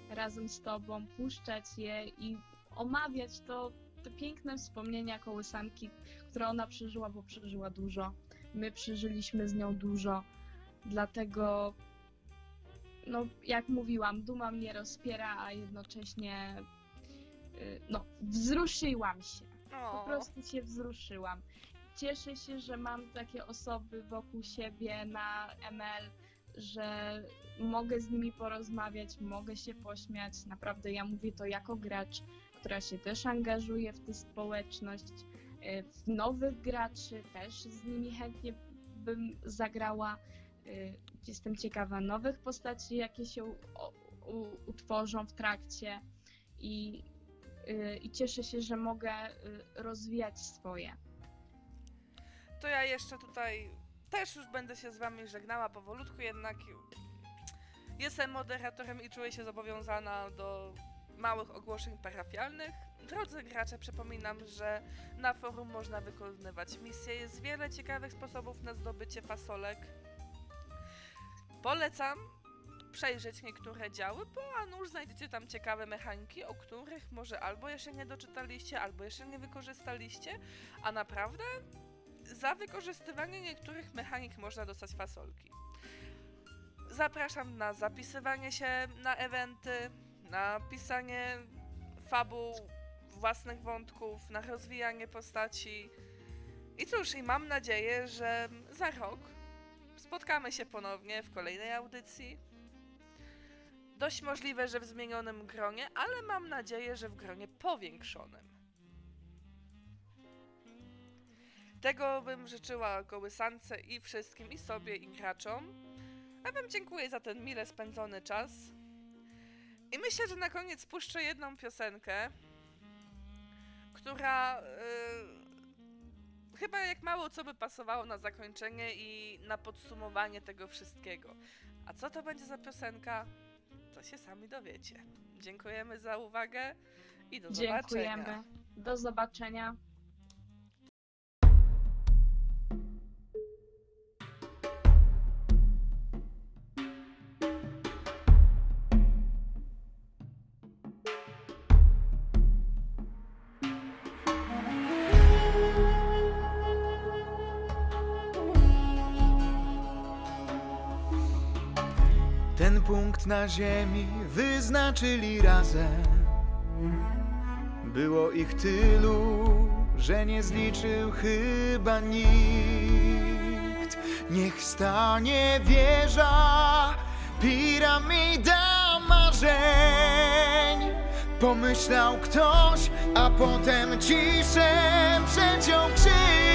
razem z Tobą, puszczać je i omawiać to, te piękne wspomnienia kołysanki, które ona przeżyła, bo przeżyła dużo. My przeżyliśmy z nią dużo. Dlatego no, jak mówiłam, duma mnie rozpiera, a jednocześnie y, no, wzruszyłam się. Po prostu się wzruszyłam. Cieszę się, że mam takie osoby wokół siebie na ML, że mogę z nimi porozmawiać, mogę się pośmiać. Naprawdę ja mówię to jako gracz, która się też angażuje w tę społeczność. Y, W nowych graczy też z nimi chętnie bym zagrała. Y, Jestem ciekawa nowych postaci, jakie się utworzą w trakcie i, y, i cieszę się, że mogę rozwijać swoje. to ja jeszcze tutaj też już będę się z wami żegnała powolutku, jednak Jestem moderatorem i czuję się zobowiązana do małych ogłoszeń parafialnych. Drodzy gracze, przypominam, że na forum można wykonywać misje. Jest wiele ciekawych sposobów na zdobycie fasolek. Polecam przejrzeć niektóre działy, bo a nuż znajdziecie tam ciekawe mechaniki, o których może albo jeszcze nie doczytaliście, albo jeszcze nie wykorzystaliście, a naprawdę za wykorzystywanie niektórych mechanik można dostać fasolki. Zapraszam na zapisywanie się na eventy, na pisanie fabuł, własnych wątków, na rozwijanie postaci. I cóż, i mam nadzieję, że za rok spotkamy się ponownie w kolejnej audycji. Dość możliwe, że w zmienionym gronie, ale mam nadzieję, że w gronie powiększonym. Tego bym życzyła kołysance i wszystkim, i sobie, i graczom. A wam dziękuję za ten mile spędzony czas. I myślę, że na koniec puszczę jedną piosenkę, która yy, chyba jak mało co by pasowało na zakończenie i na podsumowanie tego wszystkiego. A co to będzie za piosenka? To się sami dowiecie. Dziękujemy za uwagę i do zobaczenia. Dziękujemy. Do zobaczenia. Punkt na ziemi wyznaczyli razem. Było ich tylu, że nie zliczył chyba nikt. Niech stanie wieża, piramida marzeń. Pomyślał ktoś, a potem ciszę przeciął krzyk.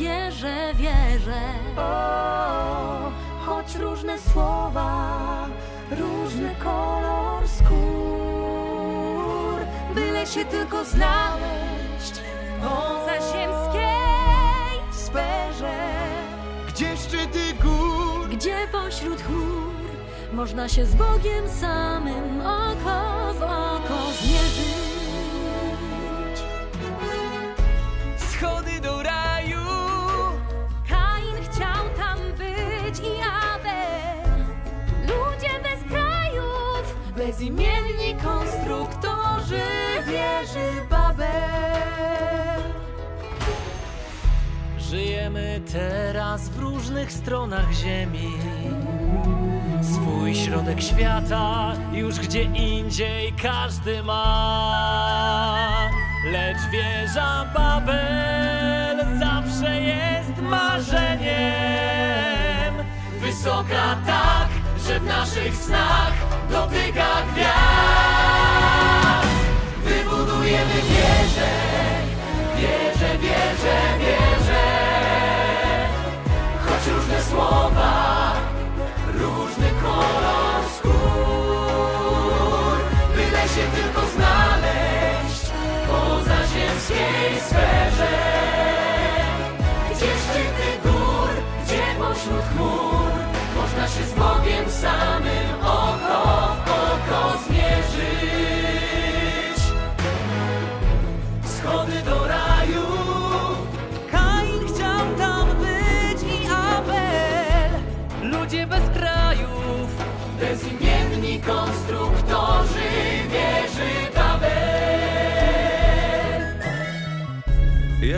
Wieżę, wieżę. O, choć różne słowa, różny kolor skór, byle się tylko znaleźć w pozaziemskiej sferze. Gdzie szczyty gór? Gdzie pośród chmur można się z Bogiem samym oko w oko zmierzyć. Bezimienni konstruktorzy wieży Babel. Żyjemy teraz w różnych stronach ziemi. Swój środek świata już gdzie indziej każdy ma. Lecz wieża Babel zawsze jest marzeniem. Wysoka tak, że w naszych snach dotyka gwiazd. Wybudujemy wieżę, wieżę, wieżę, wieżę. Choć różne słowa, różny kolor skór, byle się tylko znaleźć w pozaziemskiej sferze.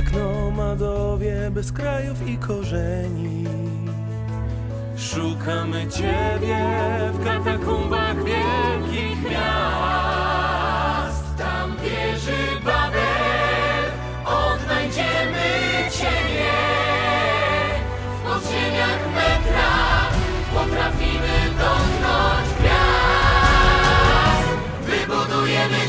Jak nomadowie bez krajów i korzeni Szukamy Ciebie w katakumbach wielkich miast. Tam wieży Babel odnajdziemy Ciebie. W podziemiach metra potrafimy dotknąć gwiazd. Wybudujemy